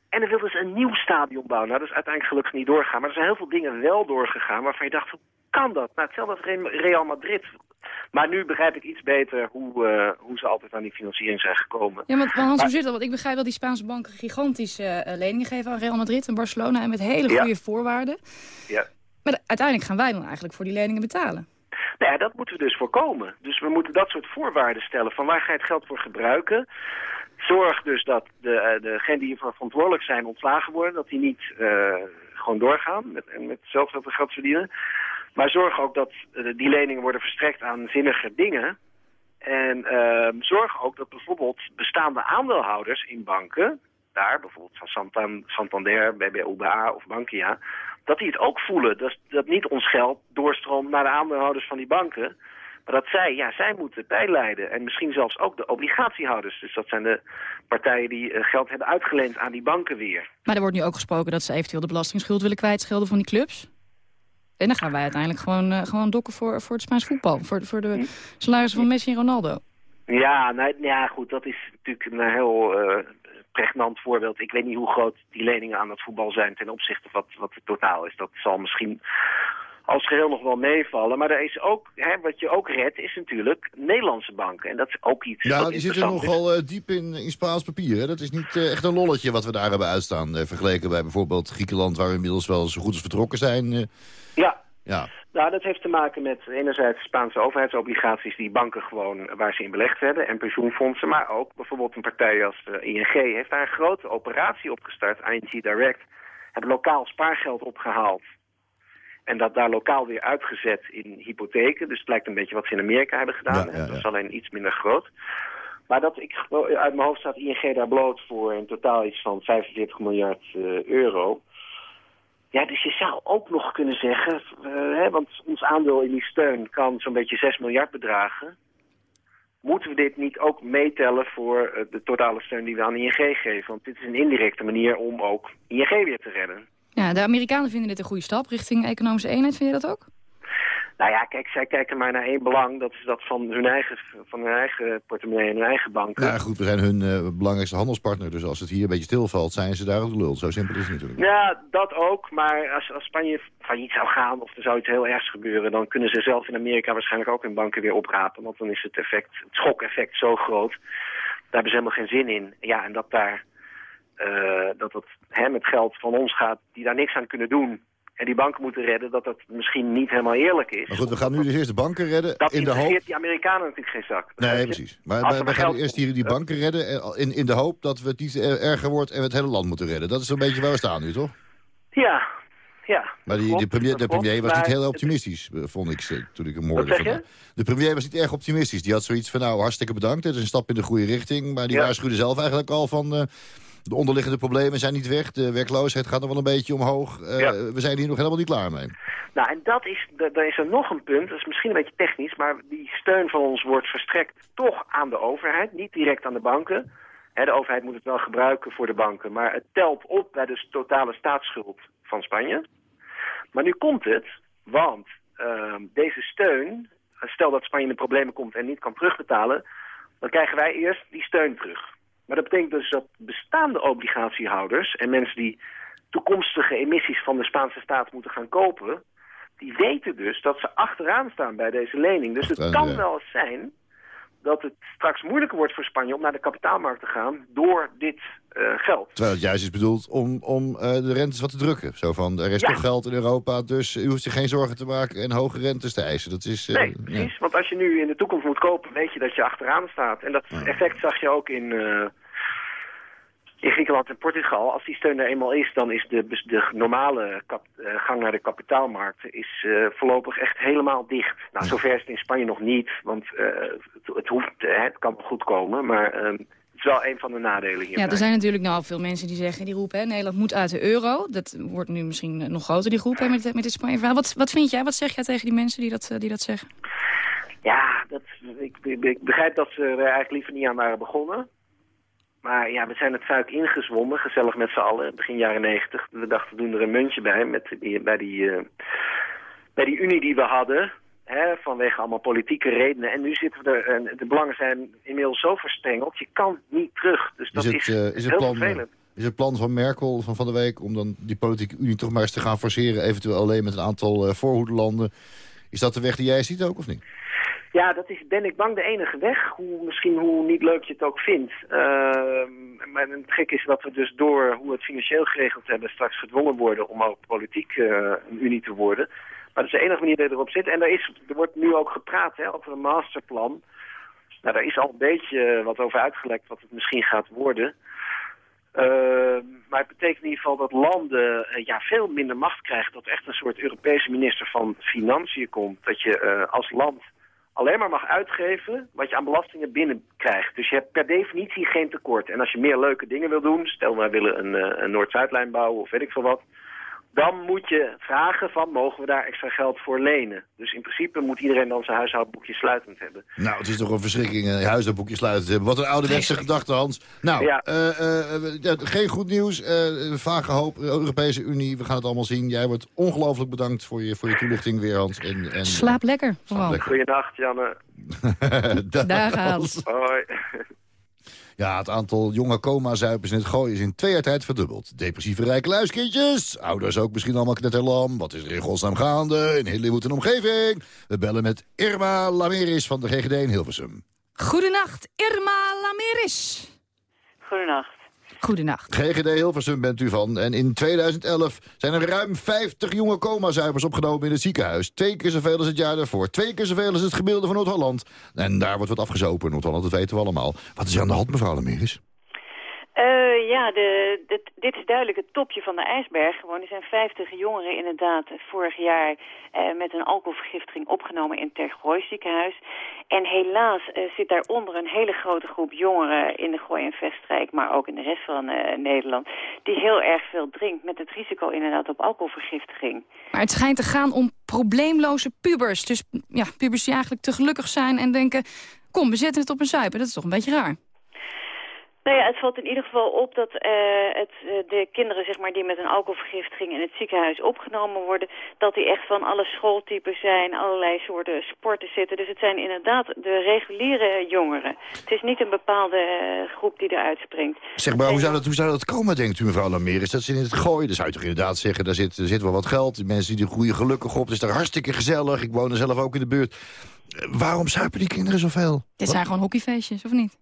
En er wilden ze een nieuw stadion bouwen. Nou, dat is uiteindelijk gelukkig niet doorgegaan. Maar er zijn heel veel dingen wel doorgegaan waarvan je dacht, kan dat? Nou, hetzelfde als Real Madrid. Maar nu begrijp ik iets beter hoe, uh, hoe ze altijd aan die financiering zijn gekomen. Ja, want Hans, hoe zit dat? Want ik begrijp dat die Spaanse banken gigantische uh, leningen geven aan Real Madrid en Barcelona. En met hele goede ja. voorwaarden. Ja. Maar uiteindelijk gaan wij dan eigenlijk voor die leningen betalen. Nou ja, dat moeten we dus voorkomen. Dus we moeten dat soort voorwaarden stellen. Van waar ga je het geld voor gebruiken? Zorg dus dat de, degenen die hiervoor verantwoordelijk zijn ontslagen worden. Dat die niet uh, gewoon doorgaan met, met zelf dat geld verdienen. Maar zorg ook dat uh, die leningen worden verstrekt aan zinnige dingen. En uh, zorg ook dat bijvoorbeeld bestaande aandeelhouders in banken... daar bijvoorbeeld van Santander, BBVA of Bankia dat die het ook voelen. Dat, dat niet ons geld doorstroomt naar de aandeelhouders van die banken. Maar dat zij, ja, zij moeten bijleiden. En misschien zelfs ook de obligatiehouders. Dus dat zijn de partijen die uh, geld hebben uitgeleend aan die banken weer. Maar er wordt nu ook gesproken dat ze eventueel de belastingsschuld willen kwijtschelden van die clubs. En dan gaan wij uiteindelijk gewoon, uh, gewoon dokken voor, voor het Spaans voetbal. Voor, voor de salarissen van Messi en Ronaldo. Ja, nou, ja, goed, dat is natuurlijk een heel uh, pregnant voorbeeld. Ik weet niet hoe groot die leningen aan het voetbal zijn ten opzichte van wat, wat het totaal is. Dat zal misschien als geheel nog wel meevallen. Maar er is ook, hè, wat je ook redt, is natuurlijk Nederlandse banken. En dat is ook iets Ja, die zitten nogal uh, diep in, in Spaans papier. Hè? Dat is niet uh, echt een lolletje wat we daar hebben uitstaan. Uh, vergeleken bij bijvoorbeeld Griekenland, waar we inmiddels wel zo goed als vertrokken zijn. Ja. ja. Nou, dat heeft te maken met enerzijds Spaanse overheidsobligaties die banken gewoon waar ze in belegd hebben en pensioenfondsen, maar ook bijvoorbeeld een partij als ING heeft daar een grote operatie opgestart, ING Direct, hebben lokaal spaargeld opgehaald en dat daar lokaal weer uitgezet in hypotheken. Dus het lijkt een beetje wat ze in Amerika hebben gedaan. Ja, ja, ja. Dat is alleen iets minder groot. Maar dat ik, uit mijn hoofd staat ING daar bloot voor in totaal iets van 45 miljard uh, euro. Ja, dus je zou ook nog kunnen zeggen, eh, hè, want ons aandeel in die steun kan zo'n beetje 6 miljard bedragen. Moeten we dit niet ook meetellen voor eh, de totale steun die we aan ING geven? Want dit is een indirecte manier om ook ING weer te redden. Ja, de Amerikanen vinden dit een goede stap richting economische eenheid. Vind je dat ook? Nou ja, kijk, zij kijken maar naar één belang. Dat is dat van hun eigen, van hun eigen portemonnee en hun eigen banken. Ja, goed, we zijn hun eh, belangrijkste handelspartner. Dus als het hier een beetje stilvalt, zijn ze daar ook de lul. Zo simpel is het natuurlijk. Ja, dat ook. Maar als, als Spanje failliet zou gaan of er zou iets heel ergs gebeuren... dan kunnen ze zelf in Amerika waarschijnlijk ook hun banken weer oprapen. Want dan is het, effect, het schokeffect zo groot. Daar hebben ze helemaal geen zin in. Ja, en dat daar... eh, dat het hè, met geld van ons gaat die daar niks aan kunnen doen... en die banken moeten redden, dat dat misschien niet helemaal eerlijk is. Maar goed, we gaan nu dus eerst de banken redden Dat in de hoop... die Amerikanen natuurlijk geen zak. Nee, precies. Maar wij maar gaan geld eerst hier die banken redden eh, in, in de hoop dat we het niet er- erger wordt en we het hele land moeten redden. Dat is zo'n beetje waar we staan nu, toch? Ja, ja. Maar die, Klopt, de premier, de premier klopt, was niet heel optimistisch, eh, vond ik, eh, toen ik hem hoorde. De premier was niet erg optimistisch. Die had zoiets van, nou, hartstikke bedankt. Dit is een stap in de goede richting. Maar die Ja. waarschuwde zelf eigenlijk al van... eh, de onderliggende problemen zijn niet weg. De werkloosheid gaat nog wel een beetje omhoog. Eh, Ja. We zijn hier nog helemaal niet klaar mee. Nou, en dat is, da- daar is er nog een punt, dat is misschien een beetje technisch, maar die steun van ons wordt verstrekt toch aan de overheid, niet direct aan de banken. Hè, de overheid moet het wel gebruiken voor de banken, maar het telt op bij de totale staatsschuld van Spanje. Maar nu komt het, want ehm, deze steun, stel dat Spanje in de problemen komt en niet kan terugbetalen, dan krijgen wij eerst die steun terug. Maar dat betekent dus dat bestaande obligatiehouders en mensen die toekomstige emissies van de Spaanse staat moeten gaan kopen, die weten dus dat ze achteraan staan bij deze lening. Dus het kan ja. wel eens zijn dat het straks moeilijker wordt voor Spanje om naar de kapitaalmarkt te gaan door dit eh, geld. Terwijl het juist is bedoeld om, om eh, de rentes wat te drukken. Zo van, er is Ja. toch geld in Europa, dus u hoeft zich geen zorgen te maken en hoge rentes te eisen. Dat is, eh, Nee, ja. precies. Want als je nu in de toekomst moet kopen, weet je dat je achteraan staat. En dat effect zag je ook in, in Griekenland en Portugal. Als die steun er eenmaal is, dan is de, de normale kap- eh, gang naar de kapitaalmarkten is, eh, voorlopig echt helemaal dicht. Nou, zover is het in Spanje nog niet, want eh, het, het, hoeft, het kan goed komen. Maar ehm, het is wel een van de nadelen hierbij. Ja, er zijn natuurlijk nou veel mensen die zeggen, die roepen, hè, Nederland moet uit de euro. Dat wordt nu misschien nog groter, die groep, hè, met, met dit Spanje-verhaal. Wat, wat vind jij, wat zeg jij tegen die mensen die dat, die dat zeggen? Ja, dat, ik, ik begrijp dat ze er eigenlijk liever niet aan waren begonnen. Maar ja, we zijn het fuik ingezwommen, gezellig met z'n allen, begin jaren negentig. We dachten, we doen er een muntje bij, met die, bij, die, eh, bij die unie die we hadden. Hè, vanwege allemaal politieke redenen. En nu zitten we er, en de belangen zijn inmiddels zo verstrengeld, je kan niet terug. Dus dat Is is, het, eh, is, het heel plan, vervelend. is het plan van Merkel van van de week om dan die politieke unie toch maar eens te gaan forceren, eventueel alleen met een aantal eh voorhoedelanden. Is dat de weg die jij ziet ook of niet? Ja, dat is ben ik bang de enige weg. Hoe, misschien hoe niet leuk je het ook vindt. Ehm, maar het gek is dat we dus door hoe we het financieel geregeld hebben... straks gedwongen worden om ook politiek eh, een unie te worden. Maar dat is de enige manier je erop zit. En er, is, er wordt nu ook gepraat hè, over een masterplan. Nou, daar is al een beetje wat over uitgelekt wat het misschien gaat worden. Ehm, maar het betekent in ieder geval dat landen eh, ja, veel minder macht krijgen. Dat echt een soort Europese minister van Financiën komt. Dat je eh, als land alleen maar mag uitgeven wat je aan belastingen binnenkrijgt. Dus je hebt per definitie geen tekort. En als je meer leuke dingen wil doen, stel wij willen een, eh, een Noord-Zuidlijn bouwen of weet ik veel wat... dan moet je vragen van mogen we daar extra geld voor lenen. Dus in principe moet iedereen dan zijn huishoudboekje sluitend hebben. Nou, het is toch een verschrikking een huishoudboekje sluiten te hebben. Wat een ouderwetse gedachte, Hans. Nou, Ja. eh, eh, ja, geen goed nieuws. eh, vage hoop, Europese Unie, we gaan het allemaal zien. Jij wordt ongelooflijk bedankt voor je, voor je toelichting weer, Hans. En, en, Slaap lekker, vooral. Goeienacht, Janne. Dag, Dag, Hans. Hoi. Ja, het aantal jonge coma-zuipers in het gooien is in twee jaar tijd verdubbeld. Depressieve rijke luiskindjes, ouders ook misschien allemaal knetterlam. Wat is er in godsnaam gaande in Hillywood en omgeving? We bellen met Irma Lameris van de GGD in Hilversum. Goedenacht, Irma Lameris. Goedenacht. Goedenacht. GGD Hilversum bent u van. En in 2011 zijn er ruim 50 jonge coma-zuipers opgenomen in het ziekenhuis. Twee keer zoveel als het jaar daarvoor. Twee keer zoveel als het gemiddelde van Noord-Holland. En daar wordt wat afgezopen in Noord-Holland, dat weten we allemaal. Wat is er aan de hand, mevrouw Lameris? Eh, ja, de, dit, is duidelijk het topje van de ijsberg. Gewoon, er zijn 50 jongeren inderdaad vorig jaar eh, met een alcoholvergiftiging opgenomen in Tergooi ziekenhuis. En helaas eh, zit daaronder een hele grote groep jongeren in de Gooi en Vestrijk, maar ook in de rest van Nederland, die heel erg veel drinkt met het risico inderdaad op alcoholvergiftiging. Maar het schijnt te gaan om probleemloze pubers. Dus ja, pubers die eigenlijk te gelukkig zijn en denken, kom, we zetten het op een zuipen. Dat is toch een beetje raar. Nou ja, het valt in ieder geval op dat uh, het, uh, de kinderen zeg maar, die met een alcoholvergiftiging in het ziekenhuis opgenomen worden, dat die echt van alle schooltypen zijn, allerlei soorten sporten zitten. Dus het zijn inderdaad de reguliere jongeren. Het is niet een bepaalde uh, groep die eruit springt. Zeg maar, hoe zou, dat, hoe zou dat komen, denkt u mevrouw Lameer? Is dat ze in het gooien? Dan zou je toch inderdaad zeggen, daar zit, er zit wel wat geld. Die mensen die groeien gelukkig op. Het is daar hartstikke gezellig. Ik woon er zelf ook in de buurt. Waarom zuipen die kinderen zoveel? Dit zijn gewoon hockeyfeestjes, of niet?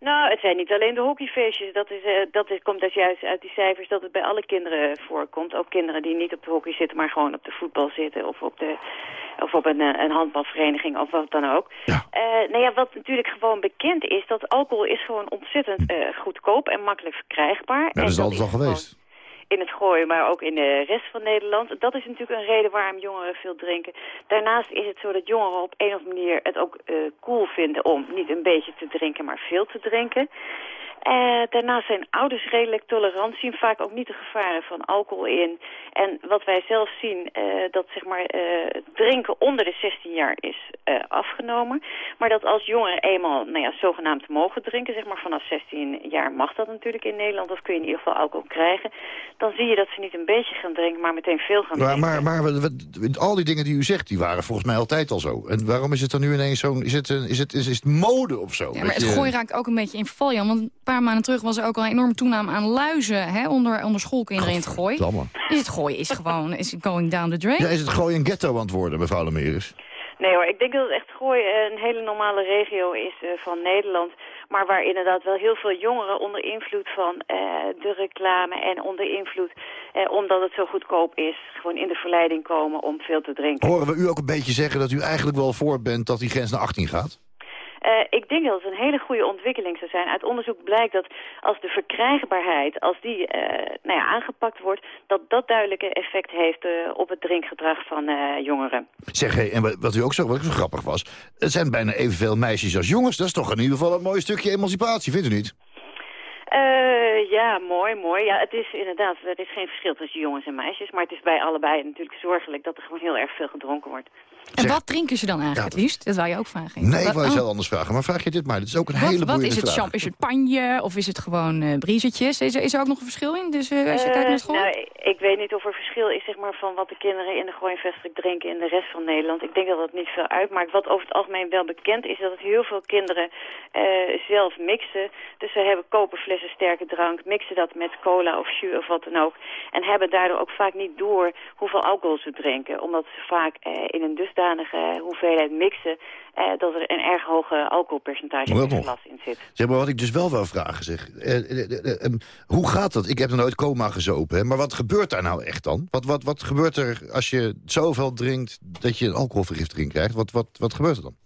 Nou, het zijn niet alleen de hockeyfeestjes. Dat, is, uh, dat is, komt dus juist uit die cijfers dat het bij alle kinderen voorkomt. Ook kinderen die niet op de hockey zitten, maar gewoon op de voetbal zitten. Of op, de, of op een, een handbalvereniging of wat dan ook. Ja. Uh, nou ja, wat natuurlijk gewoon bekend is, dat alcohol is gewoon ontzettend uh, goedkoop en makkelijk verkrijgbaar. Ja, dat is altijd al geweest in het gooien, maar ook in de rest van Nederland. Dat is natuurlijk een reden waarom jongeren veel drinken. Daarnaast is het zo dat jongeren op een of andere manier het ook uh, cool vinden om niet een beetje te drinken, maar veel te drinken. Uh, daarnaast zijn ouders redelijk tolerant, zien vaak ook niet de gevaren van alcohol in. En wat wij zelf zien, uh, dat zeg maar drinken onder de 16 jaar is afgenomen. Maar dat als jongeren eenmaal, nou ja, zogenaamd mogen drinken, zeg maar vanaf 16 jaar mag dat natuurlijk in Nederland, of kun je in ieder geval alcohol krijgen. Dan zie je dat ze niet een beetje gaan drinken, maar meteen veel gaan maar, drinken. Maar, maar wat, al die dingen die u zegt, die waren volgens mij altijd al zo. En waarom is het dan nu ineens zo'n, is het, is, het, is, is het mode of zo? Ja, maar het gooi raakt ook een beetje in val, Jan, want paar maanden terug was er ook al een enorme toename aan luizen hè, onder, onder schoolkinderen in het gooi. Is het gooien is gewoon is going down the drain. Ja, is het gooien een ghetto aan het worden, mevrouw Lemeris? Nee hoor, ik denk dat het echt gooi een hele normale regio is uh, van Nederland. Maar waar inderdaad wel heel veel jongeren onder invloed van uh, de reclame en onder invloed, omdat het zo goedkoop is, gewoon in de verleiding komen om veel te drinken. Horen we u ook een beetje zeggen dat u eigenlijk wel voor bent dat die grens naar 18 gaat? Uh, ik denk dat het een hele goede ontwikkeling zou zijn. Uit onderzoek blijkt dat als de verkrijgbaarheid, als die uh, nou ja, aangepakt wordt, dat dat duidelijke effect heeft uh, op het drinkgedrag van jongeren. Zeg, hey, en wat u ook zo, wat ook zo grappig was, het zijn bijna evenveel meisjes als jongens. Dat is toch in ieder geval een mooi stukje emancipatie, vindt u niet? Uh, ja, mooi, mooi. Ja, het is inderdaad, er is geen verschil tussen jongens en meisjes. Maar het is bij allebei natuurlijk zorgelijk dat er gewoon heel erg veel gedronken wordt. En zeg, wat drinken ze dan eigenlijk ja, het liefst? Dat wou je ook vragen. Nee, ik wou je oh. heel anders vragen. Maar vraag je dit maar. Dit is ook een wat, hele Wat is het vraag. champ? Is het panje of is het gewoon uh, briezetjes? Is er, is er ook nog een verschil in? Dus uh, als je uh, kijkt naar school? Nou, ik weet niet of er verschil is zeg maar, van wat de kinderen in de Gooienvestrik drinken in de rest van Nederland. Ik denk dat dat niet veel uitmaakt. Wat over het algemeen wel bekend is, dat het heel veel kinderen zelf mixen. Dus ze hebben kopen flessen sterke drank, mixen dat met cola of jus of wat dan ook. En hebben daardoor ook vaak niet door hoeveel alcohol ze drinken. Omdat ze vaak in een dusdanige hoeveelheid mixen... Uh, dat er een erg hoge alcoholpercentage in het glas in zit. Zeg maar wat ik dus wel wil vragen, zeg. Uh, uh, hoe gaat dat? Ik heb er nooit coma gezopen, hè? maar wat gebeurt daar nou echt dan? Wat, wat, wat gebeurt er als je zoveel drinkt dat je een alcoholvergiftiging krijgt? Wat, wat, wat gebeurt er dan?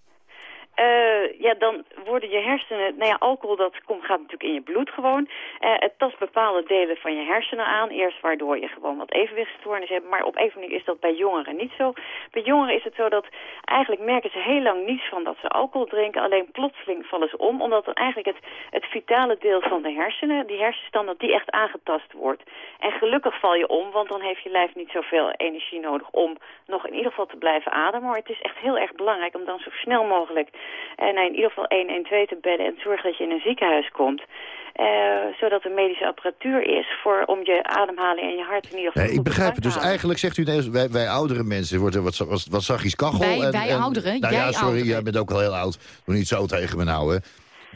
Ja, dan worden je hersenen... Nou ja, alcohol dat komt, gaat natuurlijk in je bloed gewoon. Uh, het tast bepaalde delen van je hersenen aan. Eerst waardoor je gewoon wat evenwichtstoornis hebt. Maar op een is dat bij jongeren niet zo. Bij jongeren is het zo dat eigenlijk merken ze heel lang niets van dat ze alcohol drinken. Alleen plotseling vallen ze om. Omdat dan eigenlijk het, het vitale deel van de hersenen, die hersenstand, dat die echt aangetast wordt. En gelukkig val je om, want dan heeft je lijf niet zoveel energie nodig om nog in ieder geval te blijven ademen. Maar het is echt heel erg belangrijk om dan zo snel mogelijk uh, naar in ieder geval 112 te bellen en zorgen dat je in een ziekenhuis komt. Uh, zodat er medische apparatuur is voor, om je ademhaling en je hart in ieder geval nee, Ik begrijp het. Dus eigenlijk zegt u, nee, wij, wij oudere mensen worden wat, wat, wat zachtjes kachel. Wij, en, wij en, ouderen? Nou jij ja, sorry, ouderen. jij bent ook al heel oud. Doe niet zo tegen me nou, hè.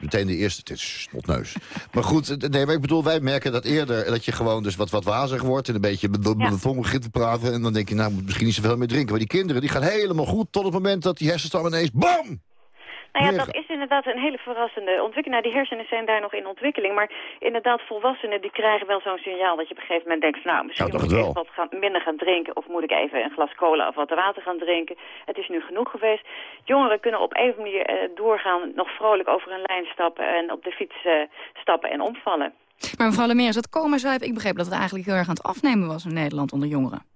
Meteen de eerste, het is snotneus. maar goed, nee, maar ik bedoel, wij merken dat eerder... dat je gewoon dus wat, wat wazig wordt en een beetje met Ja. de tong begint te praten... en dan denk je, nou, moet misschien niet zoveel meer drinken. Maar die kinderen, die gaan helemaal goed tot het moment dat die hersenstam ineens... BAM! Nou ja, dat is inderdaad een hele verrassende ontwikkeling. Nou, die hersenen zijn daar nog in ontwikkeling. Maar inderdaad, volwassenen die krijgen wel zo'n signaal dat je op een gegeven moment denkt... van, nou, misschien moet ik wel. echt wat gaan, minder gaan drinken... of moet ik even een glas cola of wat water gaan drinken. Het is nu genoeg geweest. Jongeren kunnen op een of andere manier eh, doorgaan... nog vrolijk over een lijn stappen en op de fiets eh, stappen en omvallen. Maar mevrouw Lemers, dat komen zou heb ik begrepen dat het eigenlijk heel erg aan het afnemen was in Nederland onder jongeren.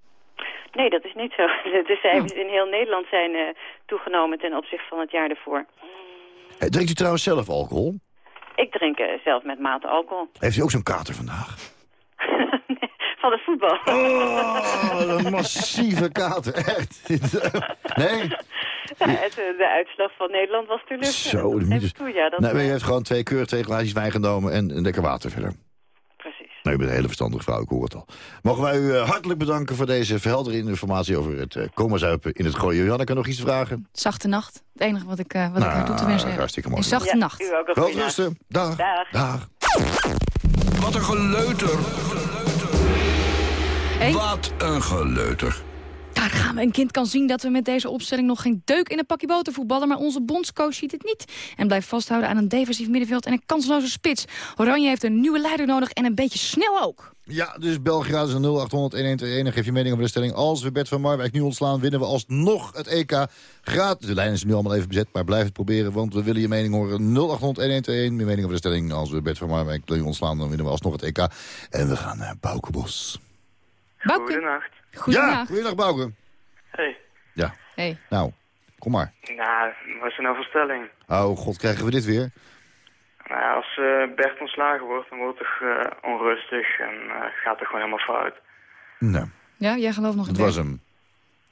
Nee, dat is niet zo. De cijfers in heel Nederland zijn eh, toegenomen ten opzichte van het jaar ervoor. Eh, Drinkt u trouwens zelf alcohol? Ik drink eh, zelf met mate alcohol. Heeft u ook zo'n kater vandaag? van het voetbal. Oh, een massieve kater, echt. nee? Ja, het, de uitslag van Nederland was teleurstellend. Zo, de toe, ja, dat, je eh, heeft gewoon twee keur, twee glaasjes wijn genomen en een lekker water verder. Precies. Nee, u bent een hele verstandige vrouw, ik hoor het al. Mogen wij u eh, hartelijk bedanken voor deze verhelderende informatie over het uh, coma-zuipen in het gooien. Janneke, nog iets vragen? Zachte nacht. Het enige wat ik, eh, wat Nou, ik haar toe te wensen heb. hartstikke mooi. Een zachte Ja, nacht. u ook een Wel rusten. Dag. Dag. Dag. Wat een geleuter. Hey. Wat een geleuter. Daar gaan we. Een kind kan zien dat we met deze opstelling nog geen deuk in een pakje boter voetballen. Maar onze bondscoach ziet het niet. En blijft vasthouden aan een defensief middenveld en een kansloze spits. Oranje heeft een nieuwe leider nodig en een beetje snel ook. Ja, dus België is een 0800 1121 en geef je mening over de stelling. Als we Bert van Marwijk nu ontslaan, winnen we alsnog het EK gratis. De lijn is nu allemaal even bezet, maar blijf het proberen, want we willen je mening horen. 0800 1121, meer mening over de stelling. Als we Bert van Marwijk nu ontslaan, dan winnen we alsnog het EK. En we gaan naar Bouke Bos. Bouke, Goedenacht. Ja, goedendag. goeiedag Bouke. Hey. Ja, Hey. nou, kom maar. Nou, wat is er nou voor stelling? Oh god, krijgen we dit weer? Nou, ja, als eh, Bert ontslagen wordt, dan wordt het toch eh, onrustig en eh, gaat het gewoon helemaal fout. Nee, Ja, jij gelooft nog in het was hem.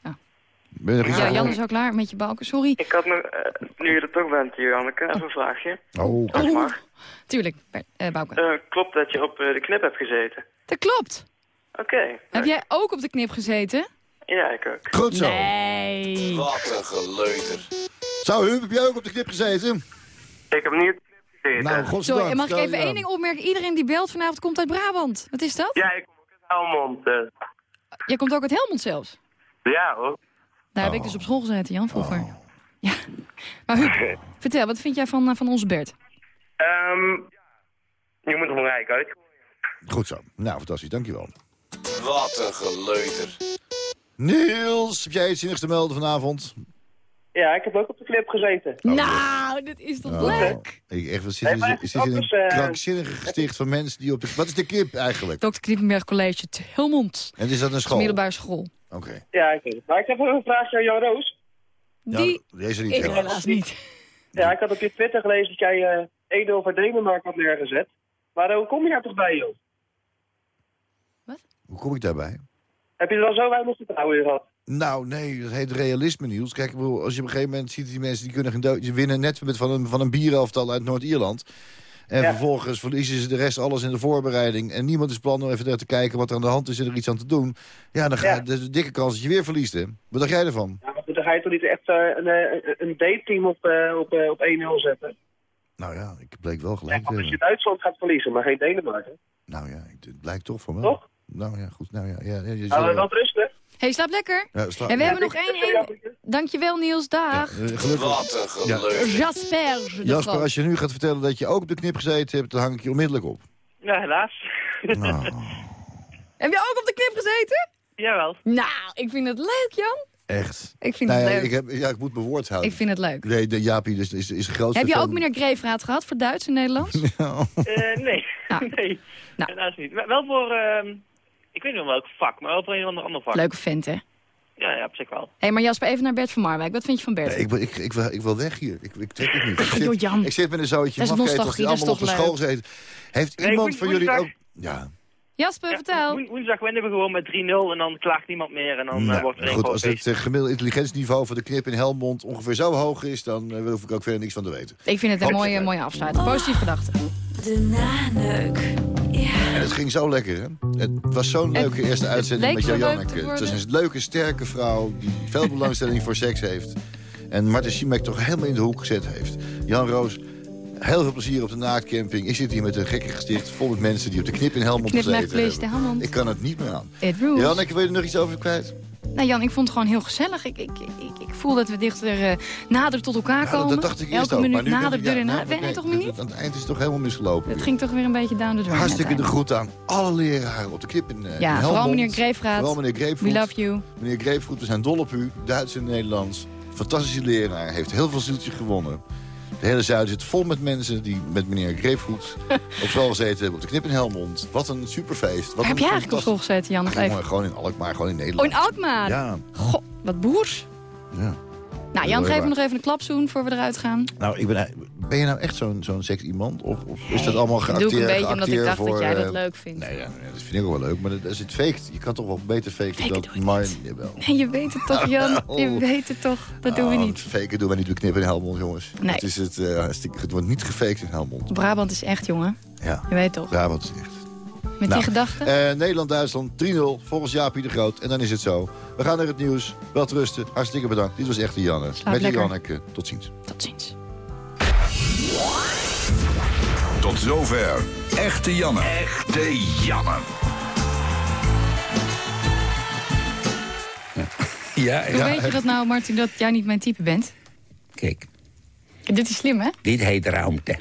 Ja. Ben je er Ja, Jan is al klaar met je Bouke. Sorry. Ik had eh, nu je er toch bent, Janneke, even een vraagje. Oh, Als het mag. Tuurlijk, eh, Bouke. Klopt dat je op de knip hebt gezeten? Dat klopt. Oké. Heb jij ook op de knip gezeten? Ja, ik ook. goed zo. Nee. Wat een geleuter. Zo, Huub, heb jij ook op de knip gezeten? Ik heb niet op de knip gezeten. Nou, godzijdank. Sorry, mag ik even één ding opmerken? Iedereen die belt vanavond komt uit Brabant. Wat is dat? Ja, ik kom ook uit Helmond. eh. Jij komt ook uit Helmond zelfs. ja, hoor. Daar heb ik dus op school gezeten, Jan, vroeger. Ja. Maar Huub, vertel, wat vind jij van, eh, van onze Bert? Ehm, je moet er maar rijk uit. Goed zo. Nou, fantastisch, dankjewel. Wat een geleuter. Niels, heb jij iets zinnigs te melden vanavond? Ja, ik heb ook op de knip gezeten. nou, dit is toch Oh, leuk? Ik, echt, wat zit, Nee, in, zit in een eh, krankzinnige gesticht van mensen die op de... Wat is de kip eigenlijk? Dr. Knippenberg College te Helmond. En is dat een school? Middelbare school. Oké. Ja, ik weet het. Maar ik heb nog een vraagje aan Jan Roos. Ja, Die deze niet. is helaas. helaas niet. Ja, ik had op je Twitter gelezen dat jij eh 1-0 voor Denemarken had neergezet. Maar eh, hoe kom je daar toch bij, joh? Hoe kom ik daarbij? Heb je er dan zo weinig vertrouwen in gehad? Nou, nee, dat heet realisme, Niels. Kijk, als je op een gegeven moment ziet die mensen... die kunnen geen die winnen net met van een, van een bierelftal uit Noord-Ierland... En Ja. vervolgens verliezen ze de rest alles in de voorbereiding... en niemand is plan om even daar te kijken wat er aan de hand is... en er iets aan te doen. Ja, dan ga je Ja. de dikke kans dat je weer verliest, hè? Wat dacht jij ervan? Ja, maar dan ga je toch niet echt eh, een, eh, een date-team op, eh, op, op 1-0 zetten? Nou ja, ik bleek wel gelijk als je. Duitsland gaat verliezen, maar geen Denemarken. Nou ja, het blijkt toch van wel. Toch? Nou ja, goed. Nou ja, ja, ja, Nou, wel rusten. hey, slaap lekker. ja, sla- En we ja, hebben nog één... één... Dankjewel, Niels. ja, Dag. eh, gelukkig. Wat een. Jasper. Jasper, Groot. als je nu gaat vertellen dat je ook op de knip gezeten hebt... dan hang ik je onmiddellijk op. Ja, helaas. Nou, Heb je ook op de knip gezeten? Jawel. Nou, ik vind het leuk, Jan. echt. Ik vind Nou het ja, leuk. ik, heb, ja, ik moet mijn woord houden. Ik vind het leuk. Nee, de Jaapie is, is, is de grootste Heb je ook meneer Greefraad gehad voor Duits en Nederlands? Eh, nee. Nou. nee. Nou. Helaas niet. Wel voor, ehm, weet niet wel welk vak, maar wel voor een of ander, ander vak. Leuke vent, hè? Ja, ja, op zich wel. Hé, hey, maar Jasper, even naar Bert van Marwijk. Wat vind je van Bert? Nee, ik, wil, ik, ik, wil, ik wil weg hier. Ik, ik trek het niet. Ik zit, joh, Jan. ik zit met een zootje nostalgie, die dat is allemaal op de school zitten. Heeft Nee, iemand van jullie ook... Ja, Jasper, vertel. Woen- Woensdag winnen we gewoon met 3-0 en dan klaagt niemand meer en dan eh, nou, wordt er goed, als feest. het eh, gemiddelde intelligentieniveau van de knip in Helmond ongeveer zo hoog is... dan eh, hoef ik ook verder niks van te weten. Ik vind het een Hoop mooie, mooie afsluiting. Positief gedachte. De naneuk. Het ging zo lekker, hè? Het was zo'n leuke eerste uitzending met leuk Janneke. Het was een leuke, sterke vrouw die veel belangstelling voor seks heeft. En Martin Schimek toch helemaal in de hoek gezet heeft. Jan Roos Heel veel plezier op de naaktcamping. Ik zit hier met een gekke gesticht vol met mensen die op de knip in Helmond Knip gezeten met de Helmond. Ik kan het niet meer aan. It rules. Janneke, wil je er nog iets over kwijt? Nou Jan, ik vond het gewoon heel gezellig. Ik, ik, ik, ik voel dat we dichter eh, nader tot elkaar Ja, komen. dat dacht ik eerst Elke ook. minuut maar nu denk nader ik, ja, en nou, nader. oké, Nee, toch niet? Aan het eind is het toch helemaal misgelopen. Het ging toch weer een beetje down the drain. Hartstikke de groet aan alle leraren op de knip in, in Ja, vooral meneer Greefraat. Vooral meneer Greefvoet. We love you. Meneer Greefvoet, we zijn dol op u. Duits en Nederlands. Fantastische leraar. Heeft heel veel zieltjes gewonnen. De hele Zuid zit vol met mensen die met meneer Greefvoet op school gezeten hebben. Op de knip in Helmond. Wat een superfeest. Wat heb jij eigenlijk op school gezeten, Jan? Even. Gewoon in Alkmaar, gewoon in Oh, Nederland. in Alkmaar? Ja. Goh, wat boers. ja. Nou, Jan, geef me nog even een klapzoen voor we eruit gaan. Nou, ik ben, ben je nou echt zo'n zo'n seks iemand? Of, of is dat allemaal geacteerd? doe ik een beetje omdat ik dacht dat jij dat eh, leuk vindt. Nee, ja, dat vind ik ook wel leuk. Maar dat is het fake. Je kan toch wel beter faken, Faken dan... jawel. Nee, je weet het toch, Jan? Je Oh. weet het toch? Dat doen we Nou, niet. Faken doen we niet. We knippen in Helmond, jongens. Nee. Het, is het, eh, het wordt niet gefaked in Helmond. Brabant is echt, jongen. Ja. Je weet toch? Brabant is echt. Met Nou, die gedachten? eh, Nederland-Duitsland 3-0 volgens Jaapie de Groot. En dan is het zo. We gaan naar het nieuws. Wel rusten. Hartstikke bedankt. Dit was Echte Janne. Met lekker. Janneke. Tot ziens. Tot ziens. Tot zover. Echte Janne. Echte Janne. Ja, Hoe weet je dat nou, Martin, dat jij niet mijn type bent? Kijk, Dit is slim, hè? dit heet ruimte.